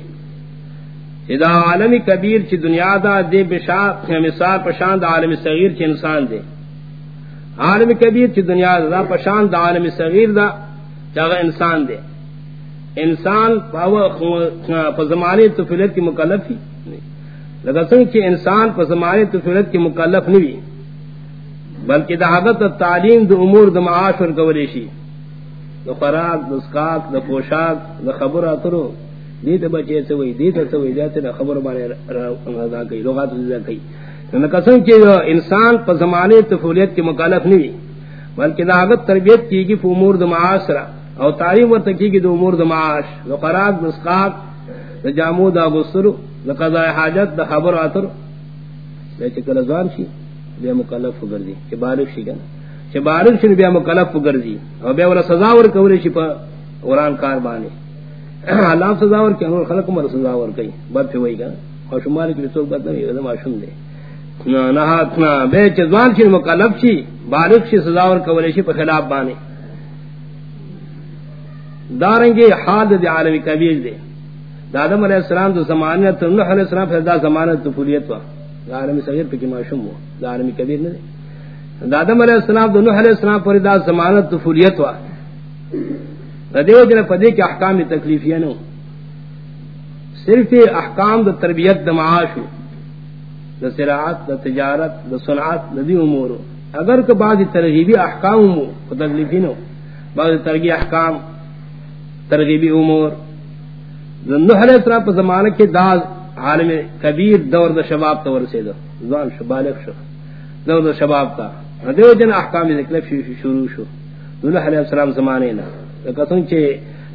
چدا عالمی کبیر چی دنیا دا، دے بشاق مثال پشان دا عالمی صغیر چی انسان دے۔ عالمی کبیر چی دنیا دا، پشان دا عالمی صغیر دا چاگا انسان دے۔ انسان پا زمانے تفلیت کی مکلفی لگا سنگ کہ انسان پر زمانے کی مکلف نہیں بلکہ دہاغت تعلیم دو امور دو معاش اور گوریشی دو خوراک دو سکاک دو پوشاک دو خبر اترو دیتا بچے سے وہی دیتا سے وہی جاتے نا خبر بانے رضا کئی لغات رضا کئی قسم کہ انسان پر زمانے تفولیت کی مکالف نہیں، بلکہ دہاغت تربیت کی گی امور دو معاشرہ اور تعلیم ورت کی گی دو امور دو معاش دو خوراک دو سکاک دو جامو، دا گسرو قضاء حاجت، دا خبر آتر بے چکل ازوان شی، بے مکلف گردی چھ بارک شی گنا چھ بارک شی بے مکلف گردی۔ اور بے والا سزاور کولی شی پا قرآن کار بانے۔ اللہ سزاور کی انور خلق مر سزاور کئی بد پہ وہی گنا اور شمال کی رسول بد نمی ادم آشن دے۔ نہات نا بے چزوان شی مکلف شی بارک شی سزاور کولی شی پا خلاف بانے۔ دارنگے حال دے عالمی کبیر دے۔ دادم علیہ السلام تو زمانت نوح علیہ السلام پھر دا زمانت طفولیت وا عالم صغیر پہ کی معشوم ہوا۔ عالم کبیر نے دادم علیہ السلام تو نوح علیہ السلام پر دا زمانت طفولیت وا دیو جن پدے کے احکام تکلیفیہ نو. صرف احکام دا تربیت دا معاش دا زراعت دا تجارت، دا صنعت، دا دی امور اگر کہ بعض ترغیبی احکام ہو تکلیفی نو. بعض ترغیبی احکام، ترغیبی امور. نوح علیہ السلام پر زمانہ کے داز عالم کبیر دور دا شباب تور سے دو زوان شو، بالغ شو. دور دا شباب تا. دیو جن احکام ذکر شروع شو. نوح علیہ السلام زمانے نا. قسم چے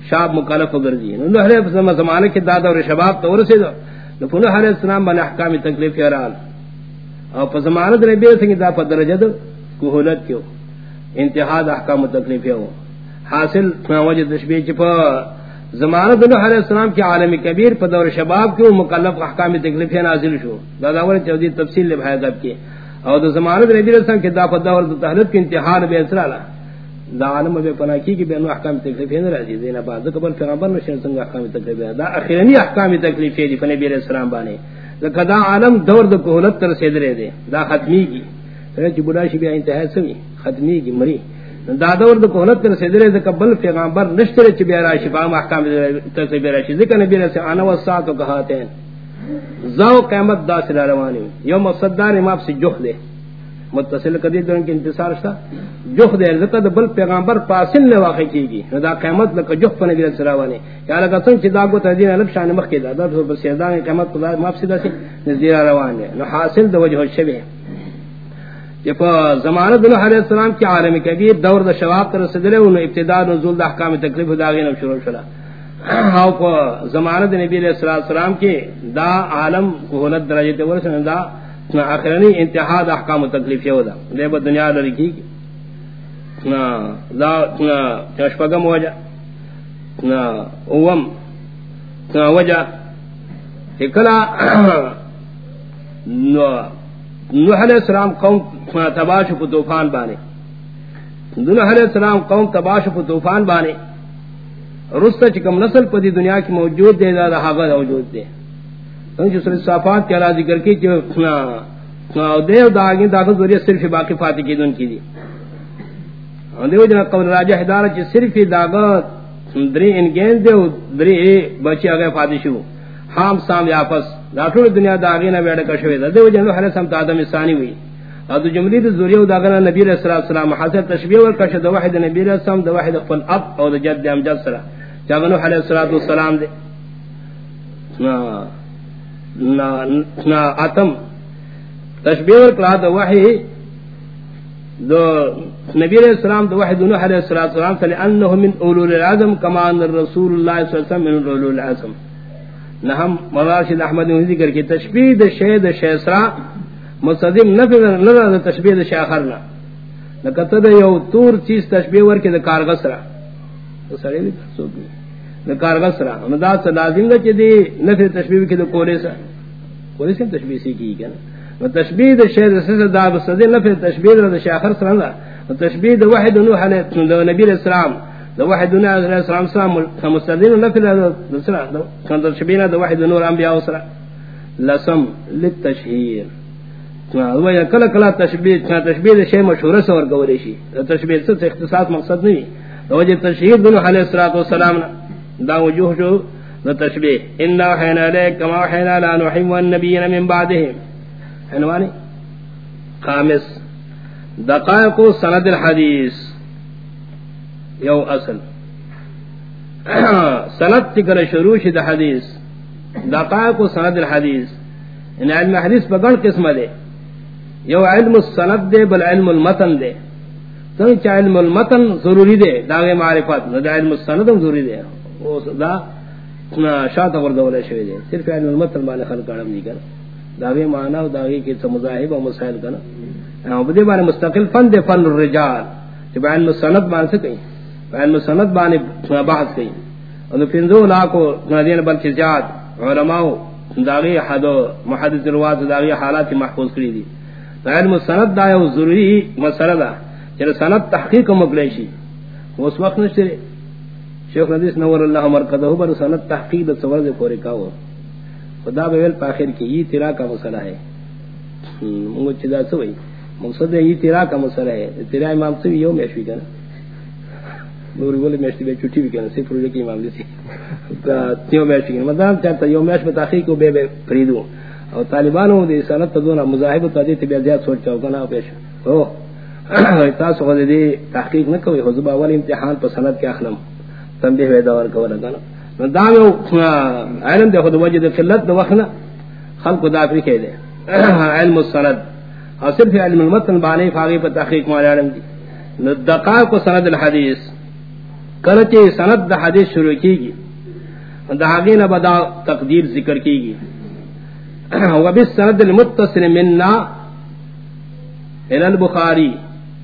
شاب مکلف گردی نوح علیہ السلام زمانے کے دادا اور شباب تور سے دو نو نوح علیہ السلام بن احکام تکلیف یارال اور پر زمانہ دے بے سنگ دا پر درجہ دو کوہلت کیو۔ انتہا احکام تکلیف ہو حاصل وجہ تشبیہ چ چپا زمانہ دنو علیہ السلام کی عالم کبیر پر دور شباب کی مکلف احکام تکلیف نازل شو۔ دادا داداور چودی تفصیل لبھایا گب کی۔ اور دو زمانہ نبی علیہ السلام کی دافت دور دو تحلت کی انتحار بے اسرا لا دا عالم بے پناہ کی کہ بے انو احکام تکلیف نہ راضی دینا بعد قبل پیغمبر نشن سنگ احکام تکلیف دا اخیرنی احکام تکلیف دی فنبی علیہ السلام بانے دا دا عالم دور دو کہولت تر سیدرے دے دا ختمی کی چی بڑا شی بے انتہا سوی ختمی کی مری دا دادور دو کہلت کر سیدرے دے قبل پیغامبر نشترے چی بیرا شفا محکام ترسی بیرا شی ذکر نبی رسی آنا و ساتو کہاتے ہیں زاو قیمت دا سلا روانی یو مصدار امام سے جخ دے متصل قدیر دن کی انتصار شتا جخ دے ذکر دے بل پیغامبر پاسل نے واقع کی گی۔ دا قیمت لکا جخ پا نبی رسی یا لگا سن چی داگو تردین علب شان مخ کی دا دا بس سیدان قیمت پا ماف سیدہ سی نزدیر روانی۔ نو حاصل دا وجہ شبہ زمانت نوح علیہ السلام کی عالم کبیر دور دا شواب تر صدرے انہوں ابتداء نزول دا احکام تکلیف دا غیر شروع شلا۔ او کو زمانت نبی علیہ السلام کی دا عالم کوہلت درجہ تے ورسن دا نہ آخرنی انتہا دا احکام و تکلیف یہ ہوتا دے با دنیا لرکی کی. شپگم وجہ. اوم. وجہ. کلا (coughs) نوح علیہ السلام قوم تباش پا توفان بانے. نوح علیہ السلام قوم تباش پا توفان بانے. رستا چکم نسل پا دی دنیا کی موجود دے، دا دا حاغت موجود دے. جو سر صافات کے اللہ ذکر کی جو دیو دا آگین دا ذریعہ صرف باقی فاتح کی دن کی دی۔ دیو جنا قول راجہ حدارہ چی صرف داغا دری انگین دیو دری بچی آگئے فاتح شو حام سام یافس داخل دنیا دا آگین بیڑا کشوی دا۔ دیو جنا حلی سمت آدم ثانی ہوئی۔ اور دو جملی دا ذریعہ دا نبی علیہ السلام حاصل تشبیہ ورکشد دا واحد نبی علیہ السلام دا واحد قل اب او جد دیم جد سرا۔ چاگنو علیہ السلام دے۔ ہاں۔ اتم. تشبیر کلا دو وحی دو نبی علیہ السلام دو وحی دونو علیہ السلام صلی انہو من اولول العظم کما ان رسول اللہ صلی اللہ علیہ وسلم من اولول العظم نحم مراشد احمد نے ذکر کی تشبیر دا شید شیسرا مصدیم نفی نرہ دا تشبیر دا شاخرنا لکتا دا یو تور چیز تشبیر ورکی دا کارغسرا تو سڑی بھی سوکی کارغسرا دا لازم دا چی دی نفی تشبیح کی دا کولے سا۔ کولے سے تشبیح سی کی کنا تشبیح دا شہر سیسا دا بسدی نفی تشبیح دا شاخر سرنا تشبیح دا وحد نوح علیہ دا نبی الاسلام دا وحد نوح علیہ السلام سلام مستدین نفی دا سرا دا تشبیح دا وحد نور انبیاء سرا۔ لسم للتشہیر۔ کلا کلا تشبیح تشبیح دا شہر مشہور سور گولی شی تشبیح سے اختصاص مقصد نہیں۔ وجہ جی تشہیر دنو علیہ السلام دا وجوه جو دا تشبیح انا وحینا لیک کما وحینا لا نحیم والنبیین من بعدهم. عنوانی خامس دقائق سند الحدیث یو اصل. (coughs) سند تکر شروع شد حدیث. دقائق سند الحدیث ان یعنی علم حدیث بگن قسم دے. یو علم السند دے، بل علم المتن دے. سنچ علم المتن ضروری دے، داغے معرفت. دا علم السند ضروری دے. دا شاعت شوی دے صرف علم المتن باندې خلق علم دی داوی معنی داوی کی مسائل کنا او بده مستقل فن دے فن الرجال. چې بیان مسند باندې څه کوي؟ بیان مسند باندې بحث کوي. او پنځو لاکو نادین بل چې علماء داوی حد محدث روات داوی حالات محفوظ کړی دي. بیان مسند دا یو ضروری مسله ده. چې سند تحقیق مګلای شي. اوس وخت شیخ ندیس نور اللہ مرکزہ بر سنت تحقیق سور دے پورے کاو خدا بویل پاخر کی یہ تیرا کا مسئلہ ہے. مونگو چدا سوئی مقصد ہے یہ تیرا کا مسئلہ ہے. تیرا امام سے بھی یو میشوی کنا نوری بولے میشتی بے چھوٹی بھی کنا صرف رجے کی امام دیسی تیو میشوی کنا مدام چاہتا یو میش میں تحقیق کو بے بے فریدو اور طالبانوں دے سنت تدونا مذاہب تو دیتے بے زیاد سوچ چاہو کنا پیش او (clears throat) تاسو خود دے تحقیق نہ کوئی. حضب اول امتحان پر سند کے اخلم تنبیہ ویدا ور کو لگا نا دام علم دے خود وجد قلت دو وخنا خلق دا فی کہ دے علم السند اور صرف علم المتن بانے فاغی پر تحقیق مال علم دی دقائق سند الحدیث. کرچے سند دا حدیث شروع کی گی دہاگین بدا تقدیر ذکر کی گی وبالسند المتصل منا. الى البخاری.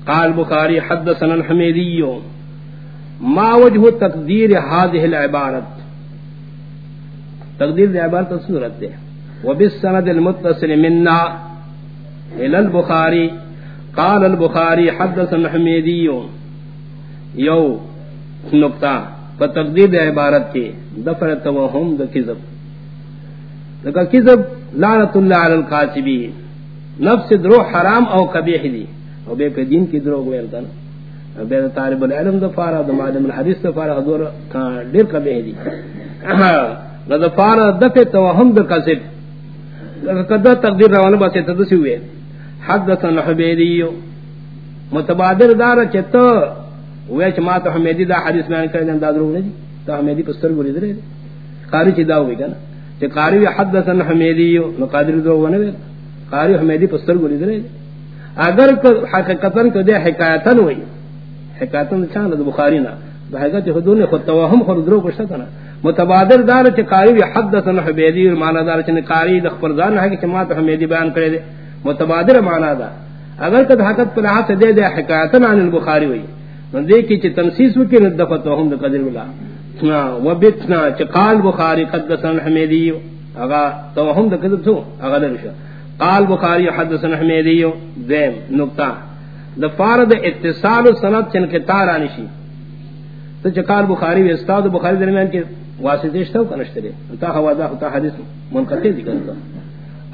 قال بخاری حدثنا الحمیدیوں ما وجہ تقدیر هذه العبارت؟ تقدیر دی عبارت صورت ہے وبالسند المتصل منا. الى البخاری. قال البخاری حدثنا حمیدی یو نقطہ. فتقدیر دی عبارت کے دفر توہم دا کذب. لکا کذب لعنت اللہ علی القاتبین نفس درو حرام او قبیح دی. او بے پہ دین کی درو گویل کنا بین طالب العلم دفارا دا معلم الحدیث دفارا دور دیر قبیح دی. (coughs) دفارا دفع توہم دا قصد قدر تقدیر روانہ باسی تدسی ہوئے. حدثن حبیدیو متبادر دارا چھتا ہوئے چھ ما تو حمیدی دا حدیث بیان کردن انداز روح نہیں تو حمیدی پستر گولی درے دی. قاری چھ دا ہوئی کنا چھ قاری وی حدثن حمیدیو نو قادر دو ہونے وی. قاری حمیدی پستر گولی درے دی. اگر حقیقتاً کو دے حکایتاً ہوئی. حکایتن چان د بخاری نا. بہگا چ حدود نے خود توہم خود درو پشتا کنا متبادر دار چ قاری حدثنا حبیدی اور معنی دار چ قاری، د خبردار ہے کہ ما تو حمیدی بیان کرے دے متبادر مانا دا اگر کد حقت پر ہاتھ دے دے حکایتن عن البخاری ہوئی نو دے کی چی تنسیس وکی ندفت وهم دا قدر اللہ و بیتنا چی قال بخاری قدسن حمیدیو اگا توهم دا قدر سو اگا لرشا قال بخاری حدثن حمیدیو دیم نکتا دا فارد اتصال سنت چن کے تارانی شی تو چی قال بخاری و استاد بخاری درمیان کی واسطے شتاو کنشترے تا حوازا خطا حدیث منقطع ذکر کرتا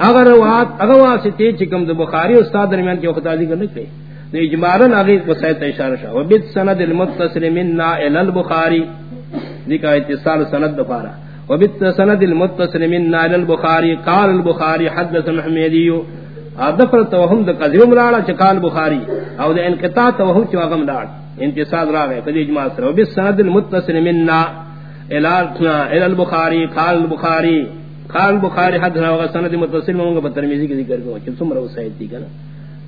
اگر روات اگر واسطے چکم دو بخاری استاد درمیان کی وقت ذکر نکلے تو اجمالاً آگے وسائط اشارہ شاہ وبت سند المتصل مننا الى البخاری. ذکر اتصال سند دفارا وبت سند المتصل مننا الى البخاری. قال البخاری حدث محمدیو ادفر توهم د قذر مرالا چقال بخاری. او د انقطاع توهم چ واغم لاڑ انتصال راغے فدی اجماع سر. وبت سند المتصل مننا الى البخاری، قال البخاری. قال بخاری حدثنا وسند متصل مونگا ترمذی کی ذکر کو چھ سمرا وسائد دی کنا.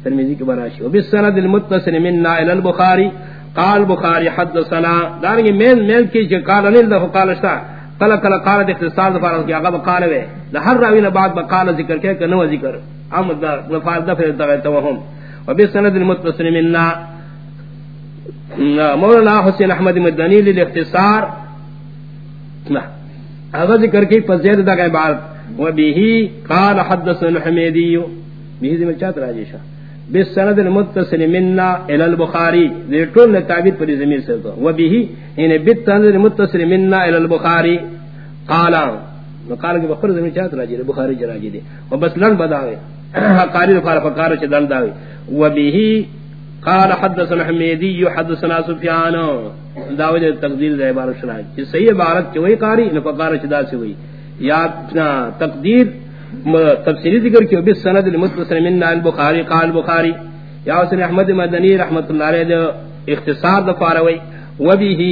ترمذی کی براشی. و بالسند المتصل منا الى البخاری. قال بخاری حدثنا. دارنگی مین مین کی چھ قال ان له قال استا قال قال قال اختصار فارغ کی اگا قال وے. ہر راوی نے بعد بقال ذکر کہ کہ نو ذکر. ام دا دفع توهم و المتصل منا. مولانا حسین احمد مدنی للاختصار نہ اگر ذکر کی فزید دا گئے بار و بیہی قال حدثنا حمیدی بیہی زمین چاہت راجیشا بالسند المتصل منا الى البخاری. یہ ٹول نے تعبیر پر زمین سے تو. و بیہی یعنی بالسند المتصل منا الى البخاری. قال قال کہ بخر زمین چاہت راجی، بخاری جی جراجی دے و بس لن بداوے قاری فار فقار چ دن داوے و بیہی قال حدثنا حمیدی حدثنا سفیان. داوود تقدیر دے عبارت سنا کہ صحیح عبارت کہ وہی قاری نہ فقار چدا سے ہوئی یا تقدیر تفسیری ذکر کی بس سند المتصل من البخاری قال البخاری یا حسن احمد مدنی رحمۃ اللہ علیہ اختصار دفار ہوئی و به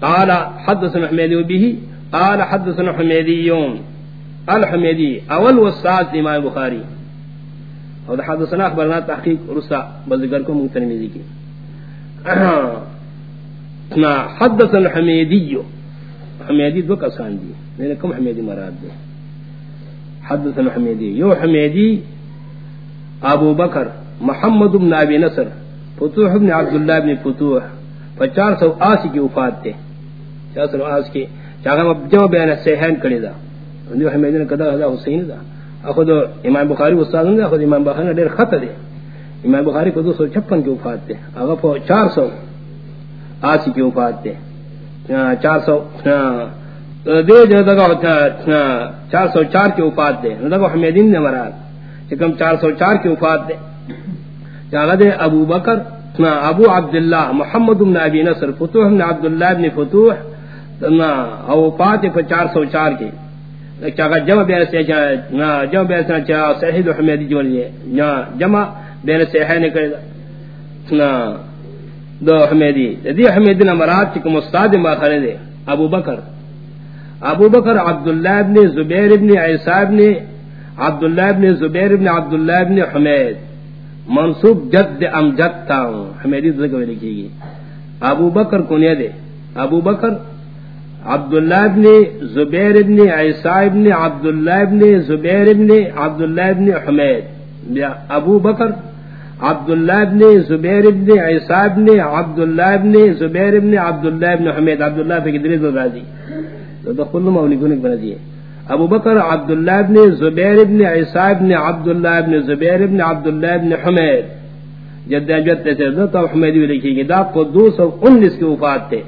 قال حدثنا حمیدی، و به قال حدثنا حمیدی الحمیدی، اول وصاد امام بخاری. اور حدثنا اخبرنا تحقیق رسا بذکر کو منترمیزی کی. (clears throat) نا، حدثنا حمیدی. حمیدی دو کسان دی یعنی میرے کم حمیدی مراد دے حدثنا حمیدی. یو حمیدی، ابو بکر، محمد بن ابی نصر، فتوح بن عبداللہ بن فتوح. پچار سو آسی کی وفات تے چار سو آسی کی چاہاں جمع بیان سیحین کری دا. اندیو حمیدی نے کدا حسین دا خود امام بخاری استاد نے خود امام بخاری نے ڈیر خط دے. امام بخاری کو دو سو چھپن کی وفات دے اگر کو چار سو آسی کی وفات دے. چار سو دے جو دگا چار سو چار کی وفات دے. دگا حمیدین نے مراد، چکم چار سو چار کی وفات دے. جاگا دے ابو بکر ابو عبداللہ محمد بن ابی نصر، فتوح بن عبداللہ بن فتوح او وفات پر چار سو چار کی. چاگا جمع بین سے جمع بین سے چاہا و حمیدی جو لیے جمع بین سے ہے دا۔ دو حمیدی۔ دی حمیدی نمرات چکم استاد دے، ابو بکر۔ ابو بکر عبداللہ ابن زبیر ابن عیسیٰ ابن عبداللہ ابن زبیر ابن عبداللہ ابن حمید۔ منصوب جد ام جد تا ہوں حمیدی لکھی گی۔ ابو بکر کنیا دے۔ ابو بکر عبداللہ ابن زبیر ابن عیسیٰ ابن عبداللہ ابن زبیر ابن عبداللہ ابن حمید ابو بکر، عبداللہ ابن زبیر ابن عیسیٰ ابن عبداللہ ابن زبیر ابن عبداللہ ابن حمید۔ عبداللہ پہ کدری دو راضی تو دخل مولی گنک بنا دیئے۔ ابو بکر، عبداللہ ابن زبیر ابن عیسیٰ ابن عبداللہ ابن زبیر ابن عبداللہ ابن حمید۔ جد جد سے دو تو حمیدی لکھی گی دا قدوس و انیس کی وفات تھے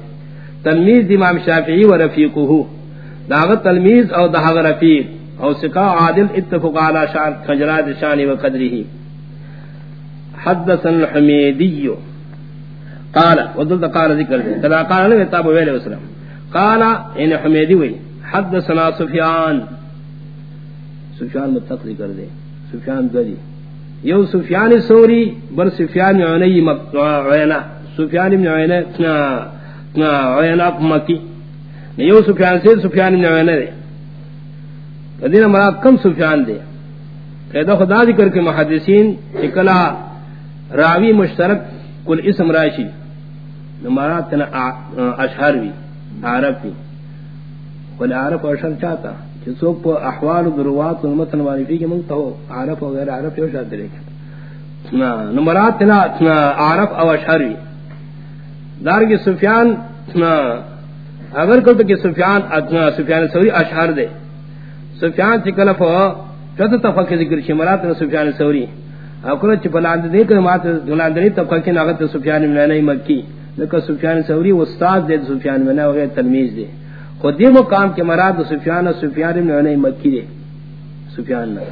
تلمیز امام شافعی و رفیقہ داغ تلمیز او داغ رفیق او سقا عادل اتفق على شان خجرات شان و قدره. حدثنا الحميدي قال وذل قال ذکر دے تلا قال نے کتاب ویل وسلم قال ان حمیدی وی، حدثنا سفیان. سفیان متق ذکر دے سفیان دلی یو سفیان سوری بر سفیان عینی مقعنا سفیان بن عینہ مکی؟ یو سفیان سے سفیان دے. مراد کم سفیان دے. قیدہ خدا ذکر کے محدثین اکلا راوی مشترک کل اسم راشی. مراد تنا اشہر بھی عرب بھی کل عرب اشہر چاہتا. سوک پا احوال دروات و متن معرفی کی منگتا ہو عارف و غیر عارف یو شاد دلے نمبرات تنا عارف او اشحروی دار کی سفیان اگر کلتا کہ سفیان سفیان سوری اشحر دے۔ سفیان چی کلف چوتا تفق ذکر شی مرات سفیان سوری اکلا چی پلاند دے کر مات دلاندنی تفق ناغت سفیان منانی مکی۔ لکہ سفیان سوری استاد دے، سفیان منانی وغیر تلمیز دے۔ خود دی مقام کے مراد سفیان سفیان ابن عنی مکی دے۔ سفیان نا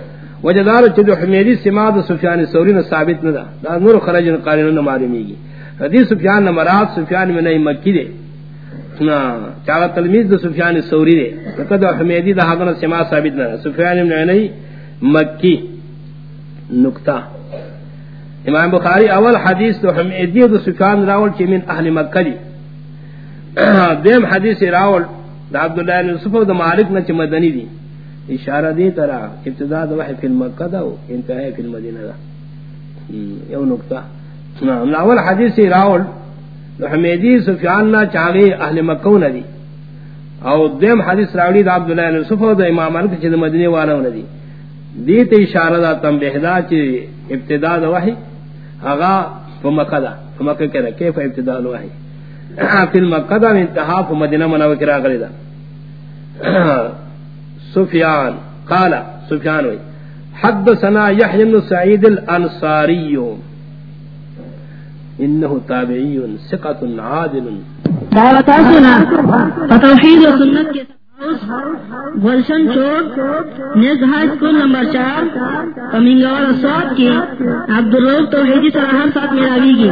وجدار چدو حمیدی سماد سفیان سوری نا ثابت ندا دا۔ نور خرج قارن نا معلومی گی۔ دی سفیان نا مراد سفیان ابن عنی مکی دے نا تلمیز دا سفیان سوری دے لقد حمیدی دا حقنا سماد ثابت ندا سفیان ابن عنی مکی نکتا امام بخاری اول حدیث تو حمیدی دا سفیان راول چی من اہل مکہ دی دیم حدیث راول دا عبداللہ بن یوسف دا مالک نہ چ مدنی دی اشارہ دی ترا ابتدا دا وحی فی مکہ دا انتہا فی المدینہ دا یو نقطہ نعم اول حدیث راول حمیدی، سفیان، نا چاہے اہل مکہ نہ دی او دیم حدیث راولی دا عبداللہ بن یوسف دا امام مالک چ مدنی والا نہ دی دی تے اشارہ دا تم بہدا چ ابتدا دا وحی اغا فمکہ دا فمکہ کہ کیف ابتدا الوحی (clears throat) فی المقدہ انتہا فی مدینہ منوی کرا غلیدہ (clears throat) سفیان، قال، سفیان وی، حدثنا یحیی بن سعید الانصاری انه تابعی ثقت عادل دعوت سنا توحید و سنت کے گلشن چوک نیز ہائی اسکول نمبر چار امینگوار سواد کی عبدالروف توحیدی سراہم ساتھ میراوی گی۔